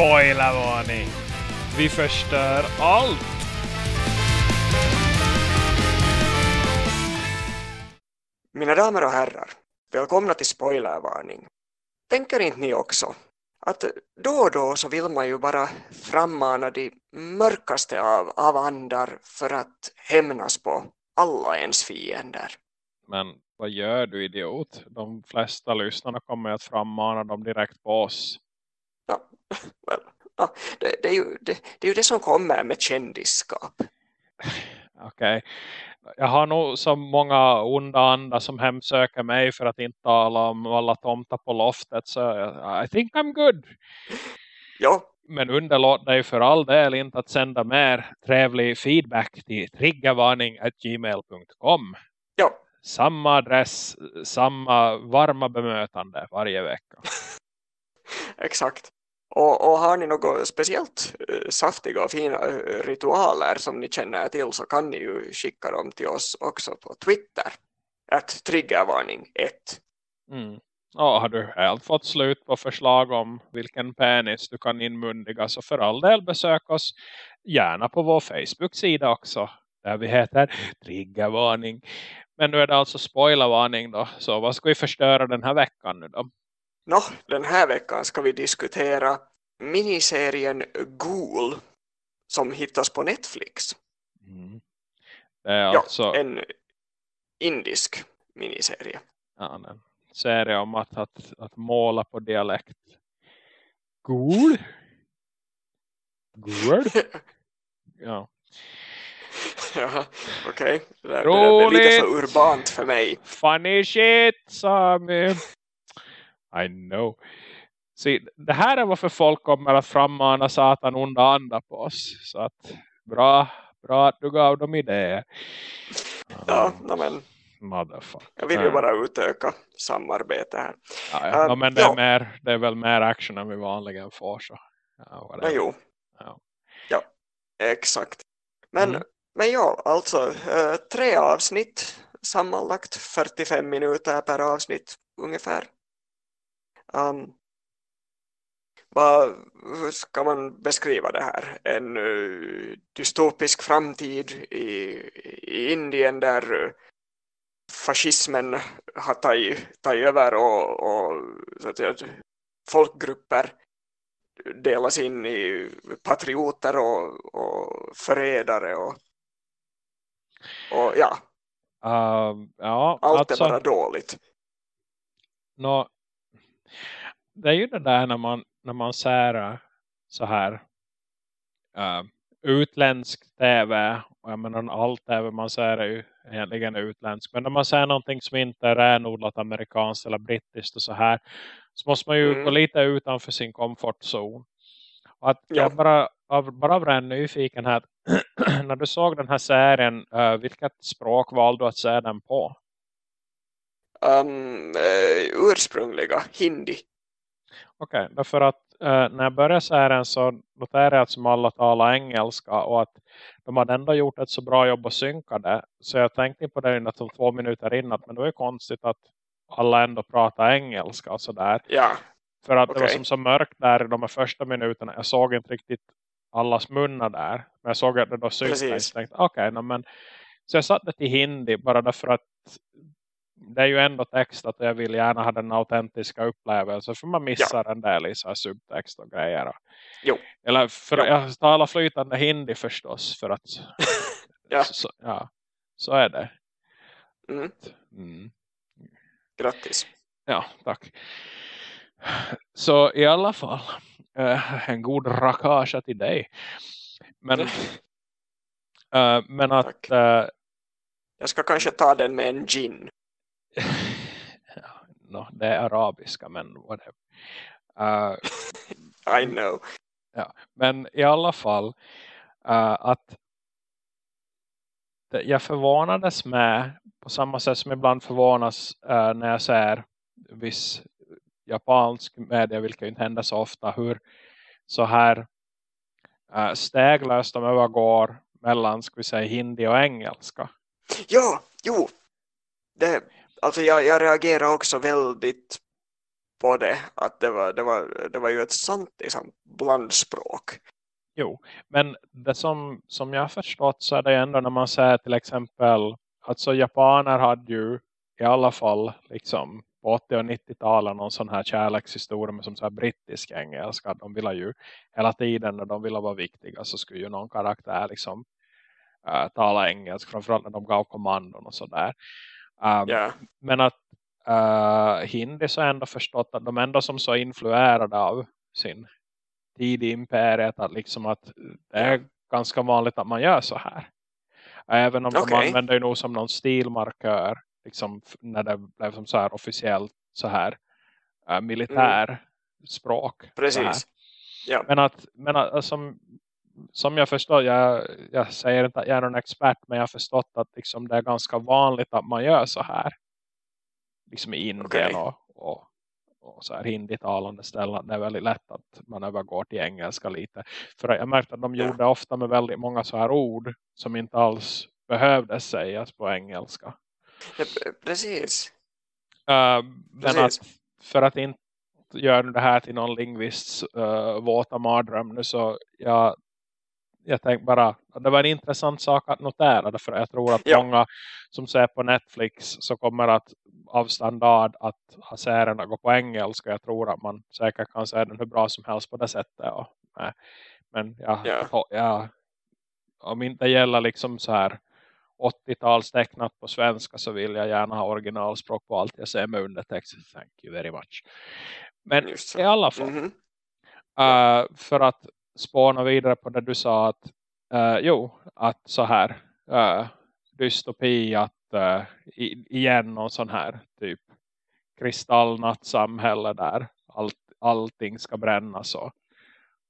Spoilervarning! Vi förstör allt! Mina damer och herrar, välkomna till Spoilervarning. Tänker inte ni också att då och då så vill man ju bara frammana de mörkaste av, av andar för att hämnas på alla ens fiender. Men vad gör du idiot? De flesta lyssnarna kommer att frammana dem direkt på oss. Det, det, är ju, det, det är ju det som kommer med kändisskap. Okej. Okay. Jag har nog så många onda andar som hemsöker mig för att inte tala om alla tomtar på loftet. Så I think I'm good. Ja. Men underlåt dig för all del inte att sända mer trevlig feedback till triggervarning.gmail.com. Ja. Samma adress, samma varma bemötande varje vecka. Exakt. Och, och, har ni något speciellt uh, saftiga och fina eh, ritualer som ni känner till så kan ni ju skicka dem till oss också på Twitter. Att triggervarning 1. Mm. Ja, har du helt fått slut på förslag om vilken penis du kan inmundiga så för all del besök oss gärna på vår Facebook-sida också. Där vi heter triggervarning. Men nu är det alltså spoilervarning då. Så vad ska vi förstöra den här veckan nu då? Nå, den här veckan ska vi diskutera miniserien Ghoul som hittas på Netflix. Mm. Är alltså... Ja, en indisk miniserie. Ja, en serie om att, att, att måla på dialekt. Ghoul? Ghoul? ja. ja, okej. Okay. Det, det, det, är lite för urbant för mig. Funny shit, Sami. I know. Så det här är varför folk kommer att frammana satan onda andar på oss. Så att bra, bra att du gav dem idéer. Ja, um, men motherfucker. Jag vill ju bara utöka samarbete här. Ja, ja. Uh, no, men det är, ja. mer, det är väl mer action än vi vanligen får. Så. Ja, men jo. Ja. ja, exakt. Men, mm. men ja, alltså uh, tre avsnitt sammanlagt 45 minuter per avsnitt ungefär. Um, vad, hur ska man beskriva det här? En uh, dystopisk framtid i, i Indien där uh, fascismen har tagit, tagit över och, och så att säga, folkgrupper delas in i patrioter och, och förrädare och, och ja. Uh, ja Allt alltså, är bara dåligt. No, det är ju det där när man, när man ser så här uh, utländsk tv och jag menar all tv man ser är ju egentligen utländsk men när man ser någonting som inte är renodlat amerikanskt eller brittiskt och så här så måste man ju mm. gå lite utanför sin komfortzon och att ja. jag bara av, bara av ren nyfikenhet när du såg den här serien uh, vilket språk valde du att se den på? Um, uh, ursprungliga, hindi Okej, okay, därför att eh, när jag började serien så noterade jag att som alla talar engelska och att de hade ändå gjort ett så bra jobb att synka det. Så jag tänkte på det innan två minuter innan, men det var konstigt att alla ändå pratar engelska och sådär. Ja. För att okay. det var som så mörkt där i de här första minuterna. Jag såg inte riktigt allas munnar där. Men jag såg att det då syntes. Okej, okay, no, men så jag satte till hindi bara därför att det är ju ändå text att jag vill gärna ha den autentiska upplevelsen för man missar ja. en del i så subtext och grejer. Jo. Eller för jo. jag talar flytande hindi förstås för att ja. Så, ja, så är det. Mm. Mm. Grattis. Ja, tack. Så i alla fall äh, en god rakage till dig. Men, äh, men att äh, jag ska kanske ta den med en gin. no, det är arabiska men whatever. Uh, I know. Ja, men i alla fall uh, att jag förvånades med på samma sätt som ibland förvånas uh, när jag ser viss japansk media, vilket inte händer så ofta, hur så här uh, steglöst de övergår mellan ska vi säga, hindi och engelska. Ja, jo. Det, alltså jag, jag reagerar också väldigt på det att det var, det var, det var ju ett sant liksom, blandspråk. Jo, men det som, som jag har förstått så är det ändå när man säger till exempel alltså japaner hade ju i alla fall liksom på 80- och 90-talen någon sån här kärlekshistoria med som så här brittisk engelska. De ville ju hela tiden när de ville vara viktiga så skulle ju någon karaktär liksom äh, tala engelska. Framförallt när de gav kommandon och sådär. Um, yeah. Men att uh, hindi så ändå förstått att de ändå som så influerade av sin tid i imperiet att liksom att det är yeah. ganska vanligt att man gör så här. Även om okay. de använder ju nog som någon stilmarkör liksom när det blev som så här officiellt så här äh, militär mm. språk. Precis. Ja. Men att, men att alltså, som, jag förstår, jag, jag säger inte att jag är någon expert men jag har förstått att liksom, det är ganska vanligt att man gör så här. Liksom i Indien okay. och, och, och så här hinditalande ställen. Det är väldigt lätt att man övergår till engelska lite. För jag märkte att de gjorde ofta med väldigt många så här ord som inte alls behövdes sägas på engelska. Ja, precis. Uh, men att för att inte göra det här till någon lingvists uh, våta mardröm nu så jag, jag tänkte bara det var en intressant sak att notera för jag tror att ja. många som ser på Netflix så kommer att av standard att ha serierna gå på engelska. Jag tror att man säkert kan se den hur bra som helst på det sättet. Och, äh, men ja, ja. ja, om inte gäller liksom så här 80-tals tecknat på svenska så vill jag gärna ha originalspråk på allt jag ser med undertext. Thank you very much. Men i alla fall. Mm -hmm. uh, för att spåna vidare på det du sa att uh, jo, att så här uh, dystopi att uh, igen någon sån här typ kristallnatt samhälle där allt, allting ska brännas och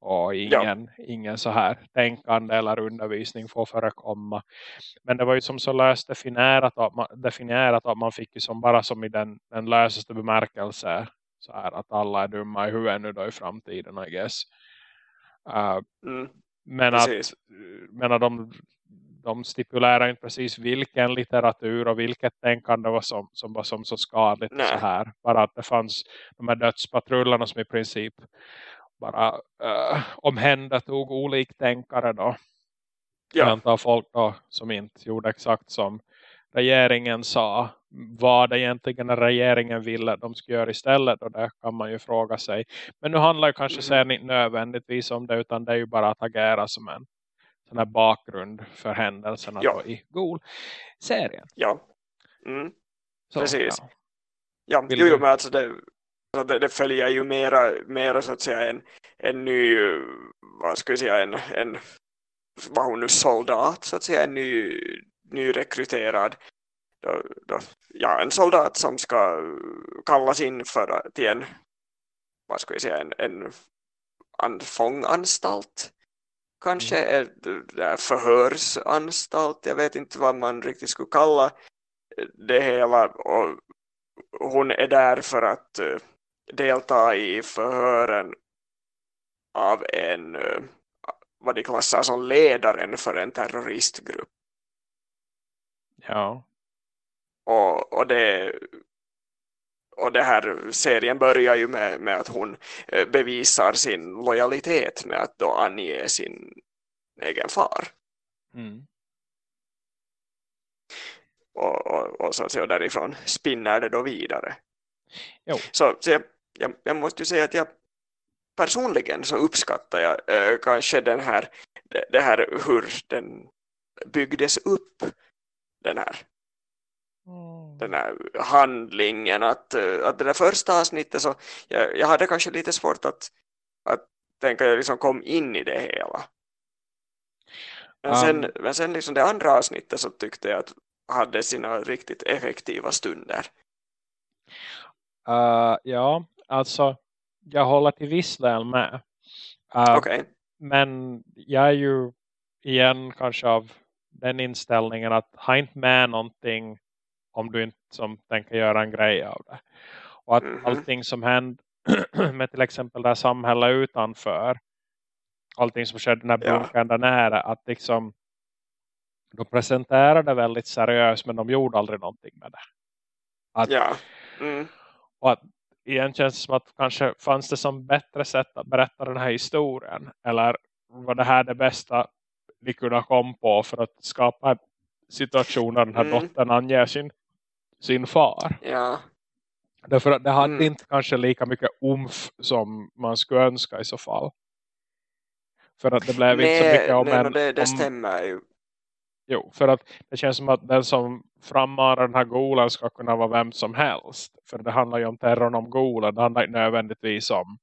och ingen, ja. ingen så här tänkande eller undervisning får förekomma. Men det var ju som så löst definierat att man, definierat att man fick ju som bara som i den, den lösaste bemärkelse så här att alla är dumma i huvudet nu då i framtiden I guess. Uh, mm. Men precis. att, men att de, de stipulerar inte precis vilken litteratur och vilket tänkande var som, som var som så skadligt så här. Bara att det fanns de här dödspatrullerna som i princip bara uh, omhändertog oliktänkare då. Ja. antar folk då som inte gjorde exakt som regeringen sa vad egentligen regeringen ville de skulle göra istället och det kan man ju fråga sig. Men nu handlar det kanske sen inte nödvändigtvis om det utan det är ju bara att agera som en sån här bakgrund för händelserna ja. i GOL-serien. Ja, mm. Så, precis. Ja, ja jo, men alltså det, så det, det, följer ju mera, mera så att säga en, en ny, vad ska jag säga, en, en var hon nu soldat så att säga, en ny, nyrekryterad ja, en soldat som ska kallas in för, till en, vad ska jag säga, en, en an, fånganstalt kanske mm. förhörsanstalt, jag vet inte vad man riktigt skulle kalla det hela och hon är där för att delta i förhören av en eh, vad de klassar som ledaren för en terroristgrupp. Ja. Och, och det och det här serien börjar ju med, med att hon eh, bevisar sin lojalitet med att då ange sin egen far. Mm. Och, och, och, så att säga därifrån spinner det då vidare. Jo. Så, så jag, jag, jag måste ju säga att jag personligen så uppskattar jag eh, kanske den här, det, det, här hur den byggdes upp den här. Den här handlingen att, eh, att det där första avsnittet så jag, jag hade kanske lite svårt att, att tänka jag liksom kom in i det hela men sen, um, men sen liksom det andra avsnittet så tyckte jag att hade sina riktigt effektiva stunder uh, ja Alltså, jag håller till viss del med. Uh, okay. Men jag är ju igen kanske av den inställningen att ha inte med någonting om du inte som tänker göra en grej av det. Och att mm -hmm. allting som händer med till exempel det här samhället utanför allting som skedde när bunkern ja. där nära att liksom de presenterade det väldigt seriöst men de gjorde aldrig någonting med det. Att, ja. Mm. Och att igen känns det som att kanske fanns det som bättre sätt att berätta den här historien. Eller var det här det bästa vi kunde komma på för att skapa en situation där den här mm. dottern anger sin, sin far. Ja. Därför att det hade mm. inte kanske lika mycket umf som man skulle önska i så fall. För att det blev nej, inte så mycket om nej, en... Det, det stämmer ju. Jo, för att det känns som att den som frammarar den här golen ska kunna vara vem som helst. För det handlar ju om terrorn om golen. Det handlar inte nödvändigtvis om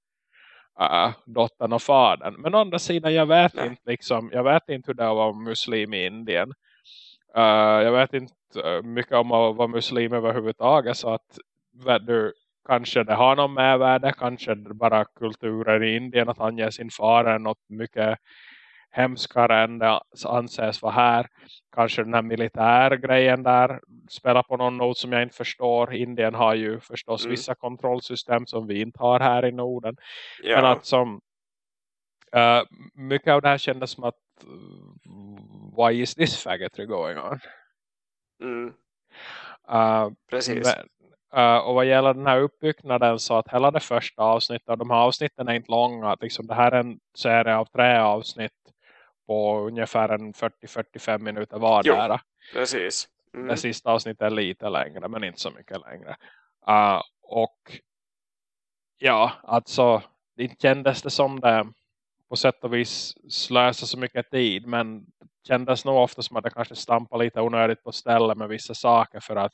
uh, dottern och fadern. Men å andra sidan, jag vet nej. inte liksom, jag vet inte hur det var muslim i Indien. Uh, jag vet inte uh, mycket om att vara muslim överhuvudtaget. Så att du, kanske det har någon medvärde. Kanske bara kulturen i Indien att han ger sin far något mycket hemskare än det anses vara här. Kanske den här militärgrejen där spelar på någon not som jag inte förstår. Indien har ju förstås mm. vissa kontrollsystem som vi inte har här i Norden. Ja. Men att som uh, mycket av det här kändes som att why is this faggotry going on? Mm. Uh, Precis. Men, Uh, och vad gäller den här uppbyggnaden så att hela det första avsnittet, och de här avsnitten är inte långa, att liksom det här är en serie av tre avsnitt på ungefär en 40-45 minuter vardera. precis. Mm. Det sista avsnittet är lite längre, men inte så mycket längre. Uh, och ja, alltså det kändes det som det på sätt och vis slösa så mycket tid. Men kändes nog ofta som att det kanske stampade lite onödigt på stället med vissa saker. För att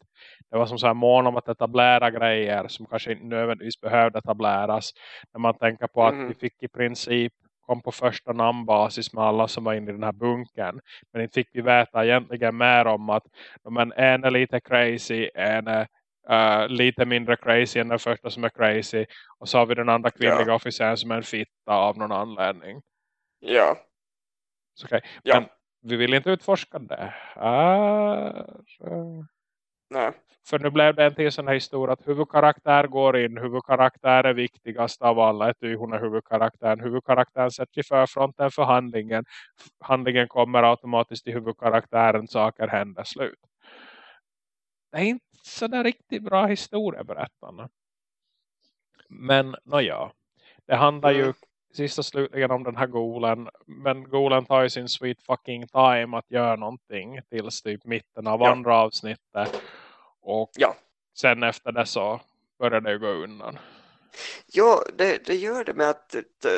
det var som så här mån om att etablera grejer som kanske inte nödvändigtvis behövde etableras. När man tänker på att mm. vi fick i princip kom på första namnbasis med alla som var inne i den här bunken. Men inte fick vi veta egentligen mer om att men en är lite crazy, en är uh, lite mindre crazy än den första som är crazy. Och så har vi den andra kvinnliga ja. officeren som är en fitta av någon anledning. Ja. Så, okay. ja. Men vi vill inte utforska det. Uh, Nej. För nu blev det en till sån här historia att huvudkaraktär går in. Huvudkaraktär är viktigast av alla. Ett hon är huvudkaraktären. Huvudkaraktären sätter sig för fronten för handlingen. Handlingen kommer automatiskt till huvudkaraktären. Saker händer slut. Det är inte sådär riktigt bra historieberättande. Men nåja. Det handlar mm. ju sista slutligen om den här golen. Men golen tar ju sin sweet fucking time att göra någonting tills typ mitten av ja. andra avsnittet. Och ja. sen efter det så börjar det gå undan. Ja, det, det gör det med att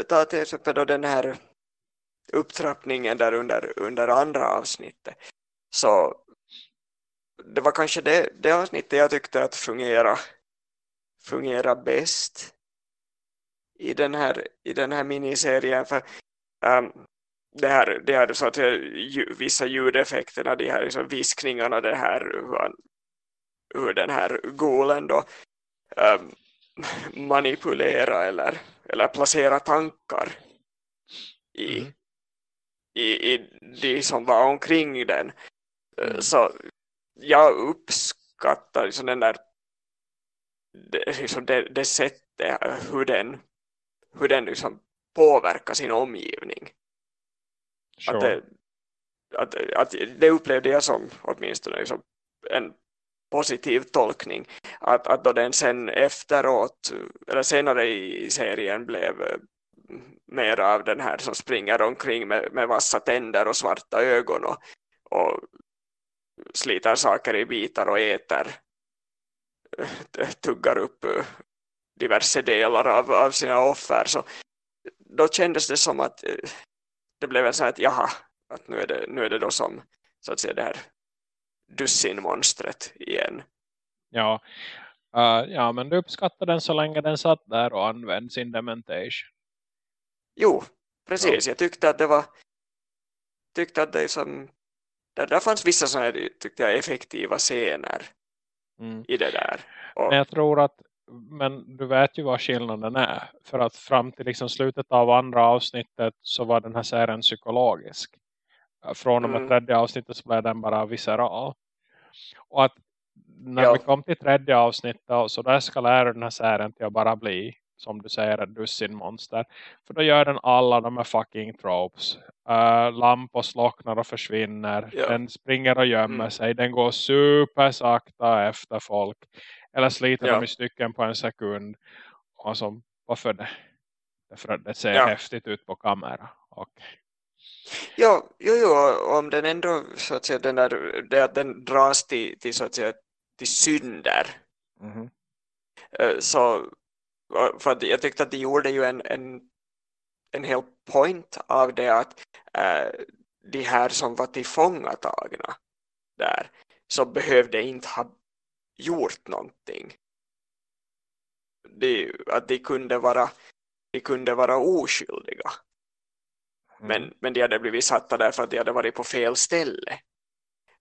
ta till exempel då den här upptrappningen där under, under andra avsnittet. Så det var kanske det, det avsnittet jag tyckte att fungera fungera bäst i den här, i den här miniserien för um, det här, det här så att ju, vissa ljudeffekterna, de här liksom viskningarna, det här hur, han, hur den här golen då um, manipulera eller, eller placera tankar i, mm. i, i de som var omkring den. Mm. Så jag uppskattar liksom den där det, liksom det, det sättet hur den, hur den liksom påverkar sin omgivning. Sure. Att, det, att, att det upplevde jag som åtminstone liksom en positiv tolkning. Att, att då den sen efteråt, eller senare i serien blev mer av den här som springer omkring med, med vassa tänder och svarta ögon och, och sliter saker i bitar och äter eh, tuggar upp eh, diverse delar av, av sina offer så då kändes det som att eh, det blev sån att jaha, att nu är det, nu är det då som så att säga det här dussinmonstret igen. Ja, uh, ja men du uppskattar den så länge den satt där och använde sin dementation. Jo, precis. Ja. Jag tyckte att det var tyckte att det som där, där fanns vissa sådana tyckte jag effektiva scener mm. i det där. Och, men jag tror att men du vet ju vad skillnaden är. För att fram till liksom slutet av andra avsnittet så var den här serien psykologisk. Från och med mm. tredje avsnittet så blev den bara visceral. Och att när ja. vi kom till tredje avsnittet så då eskalerar den här serien till att bara bli som du säger ett dussin monster. För då gör den alla de här fucking tropes. Uh, lampor slocknar och försvinner. Ja. Den springer och gömmer mm. sig. Den går supersakta efter folk. Eller sliter ja. dem i stycken på en sekund. Och som, varför det? Därför att det ser ja. häftigt ut på kamera. Okay. Ja, jo, jo, om den ändå så att säga, den där, det att den dras till, till, så att säga, till synder. Mm -hmm. Så för att jag tyckte att de gjorde ju en, en, en hel point av det att äh, de här som var tillfångatagna där så behövde inte ha gjort någonting. De, att de kunde vara de kunde vara oskyldiga. Mm. Men, men de hade blivit satta där för att de hade varit på fel ställe.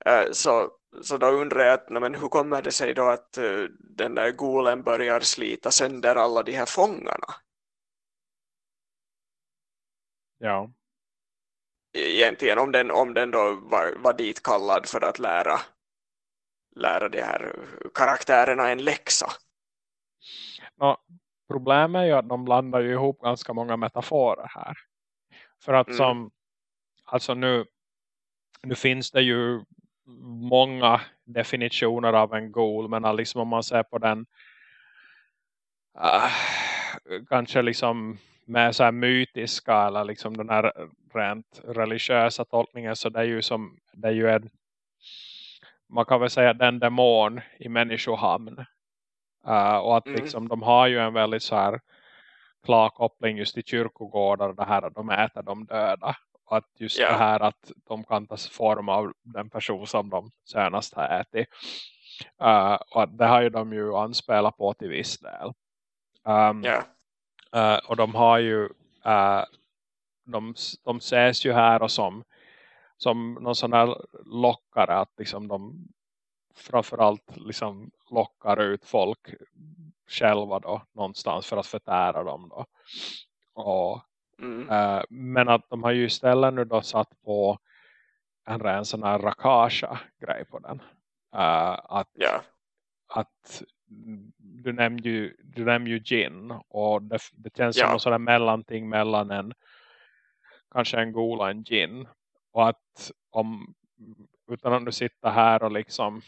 Uh, så, så då undrar jag att, men hur kommer det sig då att uh, den där golen börjar slita sönder alla de här fångarna? Ja. Egentligen om den, om den då var, var dit kallad för att lära lära de här karaktärerna en läxa. Ja, problemet är ju att de blandar ju ihop ganska många metaforer här. För att mm. som alltså nu, nu finns det ju många definitioner av en goal men liksom om man ser på den uh, kanske liksom med så här mytiska eller liksom den här rent religiösa tolkningen så det är ju som det är ju en man kan väl säga den demon i människohamn uh, och att mm. liksom de har ju en väldigt så här klar koppling just till kyrkogårdar det här att de äter de döda och att just yeah. det här att de kan ta form av den person som de senast har ätit uh, och det har ju de ju anspelat på till viss del um, yeah. uh, och de har ju uh, de, de ses ju här och som som någon sån här lockare att liksom de framförallt liksom lockar ut folk själva då någonstans för att förtära dem då. Och, mm. äh, men att de har ju istället nu då satt på en ren sån här rakasha grej på den. Äh, att, yeah. att du nämnde ju, du nämnde ju gin och det, det känns yeah. som en sån här mellanting mellan en kanske en gola och en gin och att om utan att du sitter här och liksom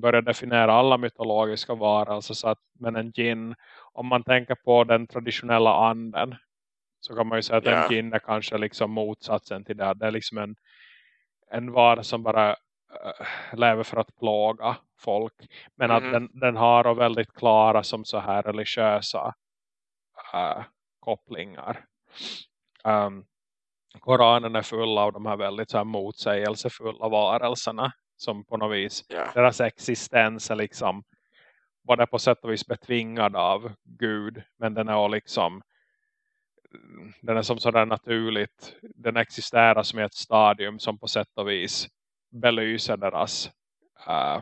börjar definiera alla mytologiska varelser så att, men en gin, om man tänker på den traditionella anden så kan man ju säga att yeah. en är kanske liksom motsatsen till det. Det är liksom en, en vara som bara äh, lever för att plåga folk. Men mm -hmm. att mm-hmm. den, den har väldigt klara som så här religiösa äh, kopplingar. Um, Koranen är full av de här väldigt så här motsägelsefulla varelserna som på något vis, yeah. deras existens är liksom både på sätt och vis betvingad av Gud men den är liksom den är som sådär naturligt den existerar som ett stadium som på sätt och vis belyser deras uh,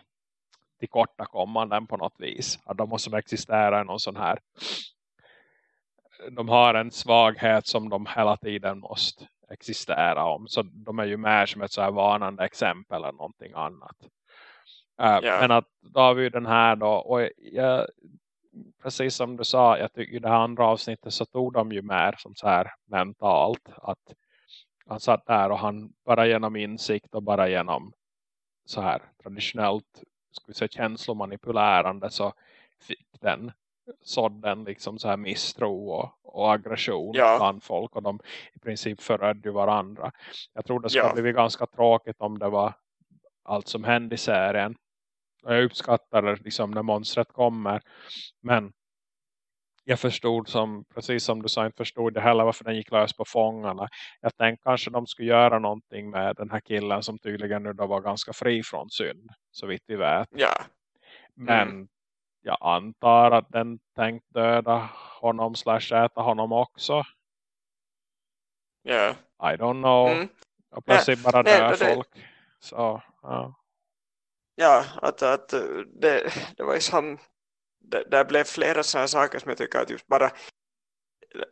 tillkortakommanden på något vis att de måste existera i någon sån här de har en svaghet som de hela tiden måste existera om. Så de är ju mer som ett så här varnande exempel eller någonting annat. Uh, yeah. Men att då har vi den här då. Och jag, precis som du sa, jag tycker i det här andra avsnittet så tog de ju mer som så här mentalt. Att han satt där och han bara genom insikt och bara genom så här traditionellt vi säga, känslomanipulärande så fick den sådden liksom så här misstro och, och aggression ja. bland folk och de i princip förödde varandra. Jag tror det skulle ja. bli ganska tråkigt om det var allt som hände i serien. Jag uppskattar liksom när monstret kommer men jag förstod som, precis som du sa, inte förstod det heller varför den gick lös på fångarna. Jag tänkte kanske de skulle göra någonting med den här killen som tydligen nu då var ganska fri från synd, så vitt vi vet. Ja. Men mm jag antar att den tänkt döda honom slash äta honom också. Ja. I don't know. Mm. Och plötsligt bara dö folk. Så, ja. Ja, att, att det, det var ju som det, det blev flera sådana saker som jag tycker att just bara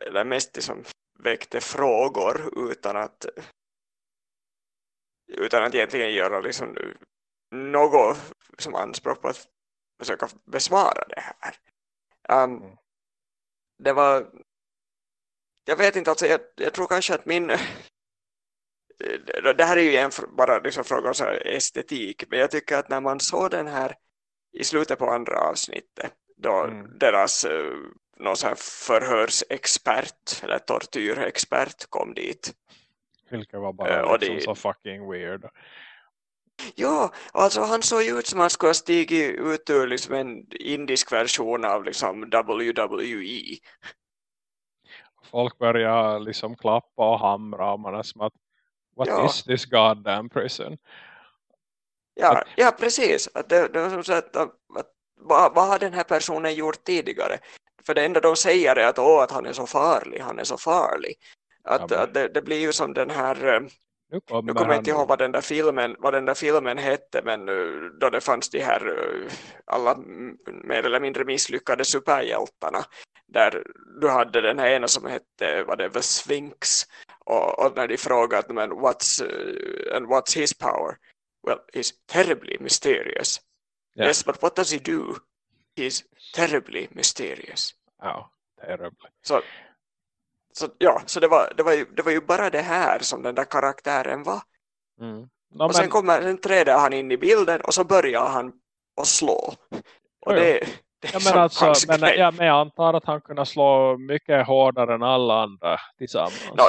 eller mest liksom väckte frågor utan att utan att egentligen göra liksom något som anspråk på att försöka besvara det här. Um. Det var jag vet inte, alltså jag, jag tror kanske att min det här är ju en, bara liksom fråga om estetik men jag tycker att när man såg den här i slutet på andra avsnittet då mm. deras uh, någon så här förhörsexpert eller tortyrexpert kom dit. Vilket var bara uh, liksom det, så fucking weird. Ja, alltså han såg ju ut som han skulle ha stigit ut ur liksom en indisk version av liksom WWE. Folk börjar liksom klappa och hamra och man är som att what ja. is this goddamn prison? Ja, att, ja precis. Att det, det var som så att, att, vad, vad har den här personen gjort tidigare? För det enda de säger är att, åh, att han är så farlig, han är så farlig. Att, ja, att det, det, blir ju som den här eh, nu kommer, nu kommer jag inte ihåg vad den, där filmen, vad den där filmen hette men uh, då det fanns de här uh, alla mer eller mindre misslyckade superhjältarna där du hade den här ena som hette vad det var Sphinx och, och när de frågade men what's, uh, and what's his power well he's terribly mysterious yeah. yes but what does he do he's terribly mysterious ja, oh, terribly så så, ja, så det var, det, var ju, det var ju bara det här som den där karaktären var. Mm. No, och sen, men... kommer, sen träder han in i bilden och så börjar han att slå. Och det, det ja, men, alltså, men, ja, men jag antar att han kunde slå mycket hårdare än alla andra tillsammans. No,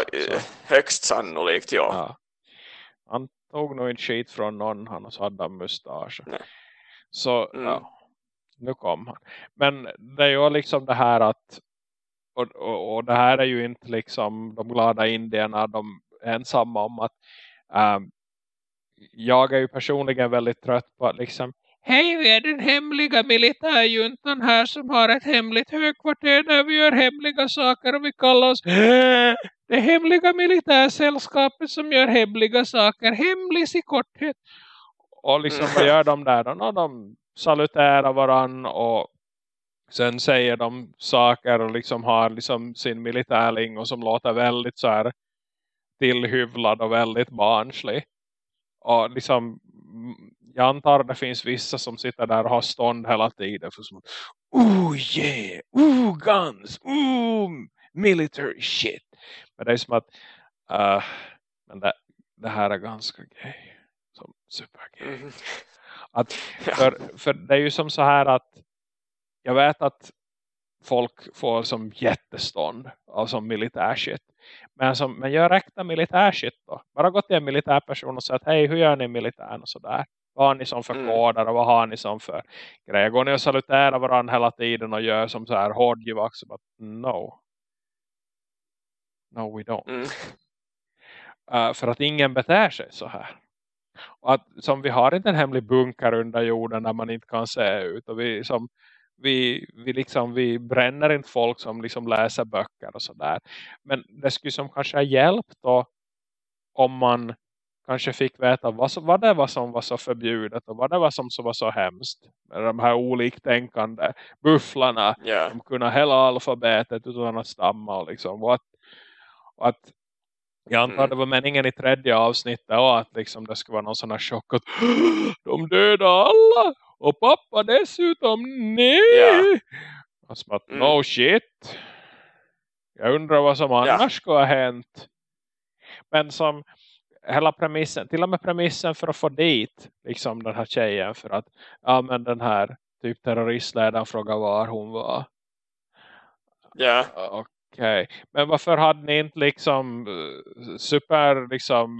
högst sannolikt, ja. ja. Han tog nog inte skit från någon, han hade en mustasch. Så, mm. ja, nu kom han. Men det är ju liksom det här att och, och, och, det här är ju inte liksom de glada indierna de ensamma om att um, jag är ju personligen väldigt trött på att liksom Hej, vi är den hemliga militärjuntan här som har ett hemligt högkvarter där vi gör hemliga saker och vi kallar oss det hemliga militärsällskapet som gör hemliga saker. Hemlis i korthet. Och liksom vad gör de där? Då? De saluterar varann och Sen säger de saker och liksom har liksom sin militärling och som låter väldigt så här tillhyvlad och väldigt barnslig. Och liksom jag antar det finns vissa som sitter där och har stånd hela tiden för som oh yeah, oh guns, oh military shit. Men det är som att uh, men det, det här är ganska gay. Som supergay. Mm. Att, för, för det är ju som så här att jag vet att folk får som jättestånd av som militärshit. Men, som, men gör äkta militärshit då. Bara gå till en militärperson och säga hej hur gör ni militären och sådär. Vad har ni som för mm. koder och vad har ni som för grejer? Går ni och saluterar varandra hela tiden och gör som så här hårdgivax? No. No we don't. Mm. Uh, för att ingen beter sig så här. Och att, som vi har inte en hemlig bunker under jorden där man inte kan se ut. Och vi som vi, vi, liksom, vi bränner inte folk som liksom läser böcker och sådär. Men det skulle som kanske ha hjälpt då om man kanske fick veta vad, vad det var som var så förbjudet och vad det var som så var så hemskt. Med de här oliktänkande bufflarna yeah. som kunde hela alfabetet utan att stamma och liksom. Och att, och att jag antar mm. det var meningen i tredje avsnittet och att liksom det skulle vara någon sån här chock att de dödade alla och pappa dessutom, nej! Ja. Alltså att, mm. no shit. Jag undrar vad som annars ja. skulle ha hänt. Men som hela premissen, till och med premissen för att få dit liksom den här tjejen för att ja men den här typ terroristledaren frågar var hon var. Ja. Och Okej, okay. men varför hade ni inte liksom super liksom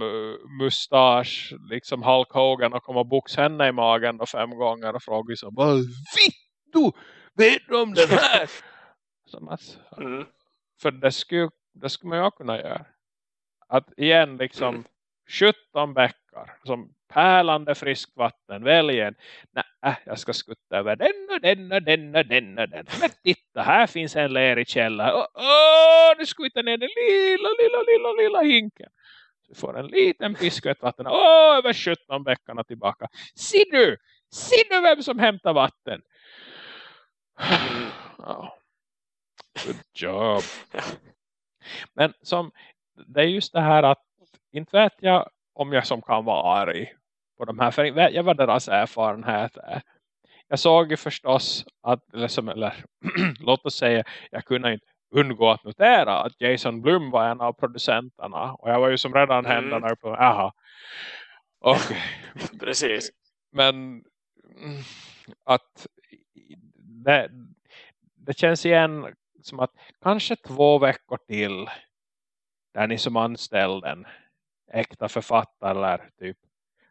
mustasch liksom Hulk Hogan och komma box henne i magen då fem gånger och fråga så vad vittu vet du om den här? Som att, mm. För det skulle, det skulle man ju kunna göra. Att igen liksom mm. 17 bäckar som pärlande friskt vatten. Välj en. Nej, äh, jag ska skutta över den och den och den och den och den. Men titta, här finns en lerig källa. Åh, åh, nu ta ner den lilla, lilla, lilla, lilla hinken. Så vi får en liten piskött vatten. Åh, över 17 bäckarna tillbaka. Se du, se du vem som hämtar vatten. Oh. Good job. Men som, det är just det här att inte vet jag om jag som kan vara arg på de här. För jag vad deras erfarenhet är. Jag såg ju förstås att, eller, som, eller låt oss säga, jag kunde inte undgå att notera att Jason Blum var en av producenterna. Och jag var ju som redan mm. händerna på, aha. Okej. Precis. Men att det, det känns igen som att kanske två veckor till där ni som anställd en äkta författare eller typ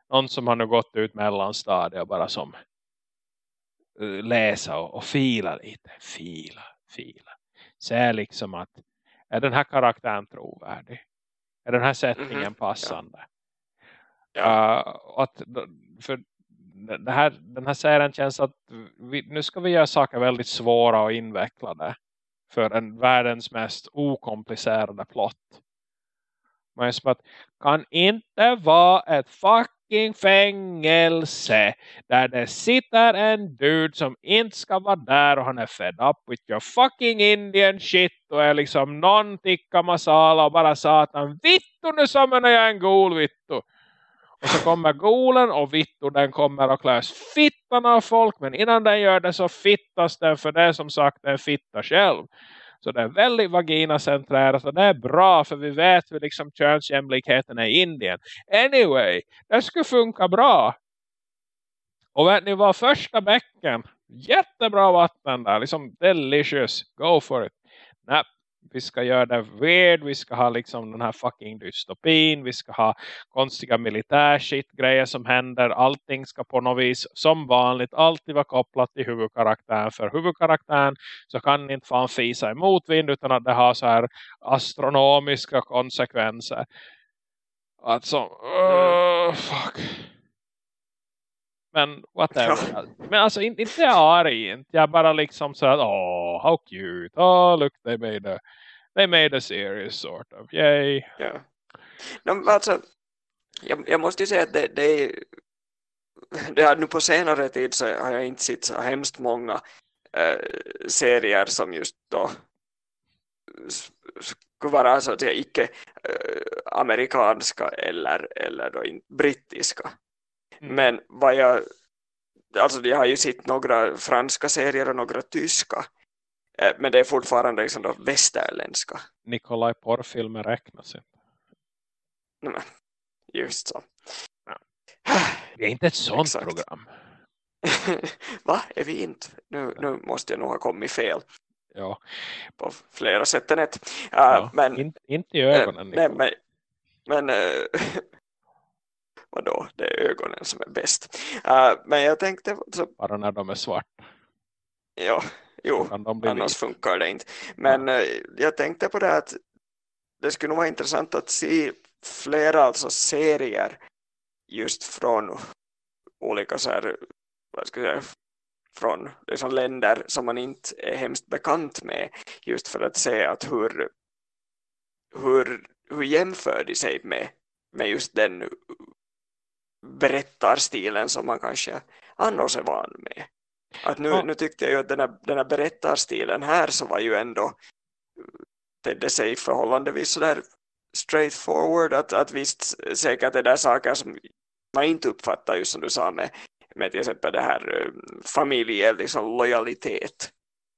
någon som har nu gått ut mellanstadiet och bara som uh, läsa och, och fila lite. Fila, fila. Se liksom att är den här karaktären trovärdig? Är den här sättningen mm -hmm. passande? Ja. Uh, att, för det här, den här serien känns att vi, nu ska vi göra saker väldigt svåra och invecklade för en världens mest okomplicerade plott. Man är som att kan inte vara ett fucking fängelse där det sitter en dude som inte ska vara där och han är fed up with your fucking Indian shit och är liksom någon tikka masala och bara satan vittu nu som jag en gol vittu. Och så kommer golen och vittu den kommer och klös fittan av folk. Men innan den gör det så fittas den för det som sagt en fitta själv. Så det är väldigt vagina-centrerat och det är bra för vi vet hur liksom könsjämlikheten är i Indien. Anyway, det skulle funka bra. Och vet ni vad första bäcken? Jättebra vatten där, liksom delicious. Go for it. Nej, vi ska göra det weird, vi ska ha liksom den här fucking dystopin, vi ska ha konstiga militärshit grejer som händer, allting ska på något vis som vanligt alltid vara kopplat till huvudkaraktären, för huvudkaraktären så kan inte fan fisa emot vind utan att det har så här astronomiska konsekvenser. Alltså, uh, fuck. Men whatever. Ja. Men alltså inte, inte jag arg. Inte. Jag bara liksom så att, oh, how cute. Oh, look, they made a, they made a series sort of. Yay. Ja. No, alltså, jag, jag måste ju säga att det, det är det har nu på senare tid så har jag inte sett så hemskt många äh, serier som just då skulle vara så att säga icke äh, amerikanska eller, eller då inte brittiska. Mm. Men vad jag alltså jag har ju sett några franska serier och några tyska eh, men det är fortfarande liksom då västerländska. Nikolaj porrfilmer räknas inte. Nej, just så. Ja. Det är inte ett sånt Exakt. program. Va? Är vi inte? Nu, nu måste jag nog ha kommit fel. Ja. På flera sätt än ett. Uh, ja, men, inte, inte i ögonen. Äh, nej, men, men äh, vadå, det är ögonen som är bäst. Uh, men jag tänkte... Så, Bara när de är svarta. Ja, jo, annars funkar det inte. Men uh, jag tänkte på det att det skulle nog vara intressant att se flera alltså serier just från olika så här, vad ska jag säga, från liksom länder som man inte är hemskt bekant med just för att se att hur, hur, hur jämför de sig med, med just den berättarstilen som man kanske annars är van med. Att nu, ja. nu tyckte jag ju att den här, den här berättarstilen här så var ju ändå tedde sig förhållandevis sådär straightforward att, att visst säkert det saker som man inte uppfattar just som du sa med, med till exempel det här eh, familje, liksom lojalitet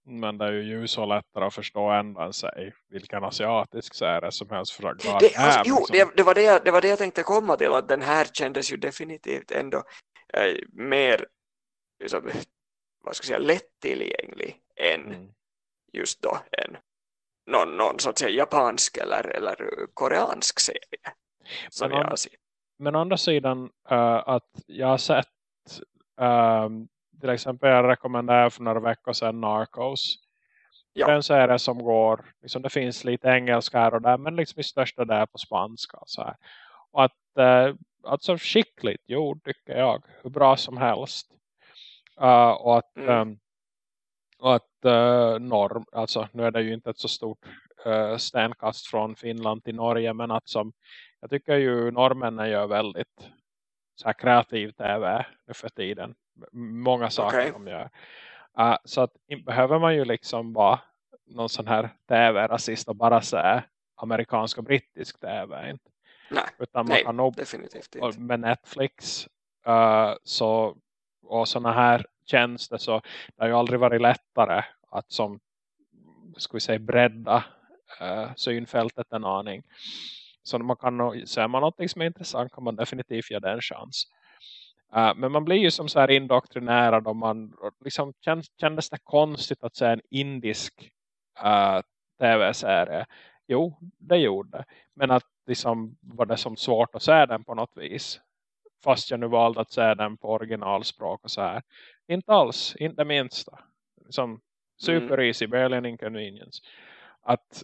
men det är ju så lättare att förstå än sig vilken asiatisk serie som helst för att det, alltså, Jo, liksom. det, det, var det, jag, det var det jag tänkte komma till att den här kändes ju definitivt ändå eh, mer liksom, vad ska jag säga, lättillgänglig än mm. just då en någon, någon så att säga japansk eller, eller koreansk serie som men, jag har sett. Men å andra sidan uh, att jag har sett um, till exempel jag rekommenderar för några veckor sedan Narcos. Ja. Den serie som går, liksom det finns lite engelska här och där men liksom i största där på spanska. Så här. Och att, eh, alltså skickligt gjord tycker jag, hur bra som helst. Uh, och att, mm. um, och att uh, norm, alltså nu är det ju inte ett så stort uh, stenkast från Finland till Norge men att som, jag tycker ju norrmännen gör väldigt så här kreativ tv nu för tiden många saker okay. de gör. Uh, så att behöver man ju liksom vara någon sån här tv-rasist och bara säga amerikansk och brittisk tv. Inte. Nej, Utan man nej kan nog, definitivt inte. Med Netflix uh, så, och såna här tjänster så det har ju aldrig varit lättare att som ska vi säga bredda uh, synfältet en aning. Så man kan ser man något som är intressant kan man definitivt ge det en chans. Uh, men man blir ju som så här indoktrinerad och man liksom känns, kändes det konstigt att se en indisk uh, tv-serie. Jo, det gjorde Men att liksom var det som svårt att se den på något vis. Fast jag nu valde att se den på originalspråk och så här. Inte alls, inte minsta. Som super mm. easy, barely an inconvenience. Att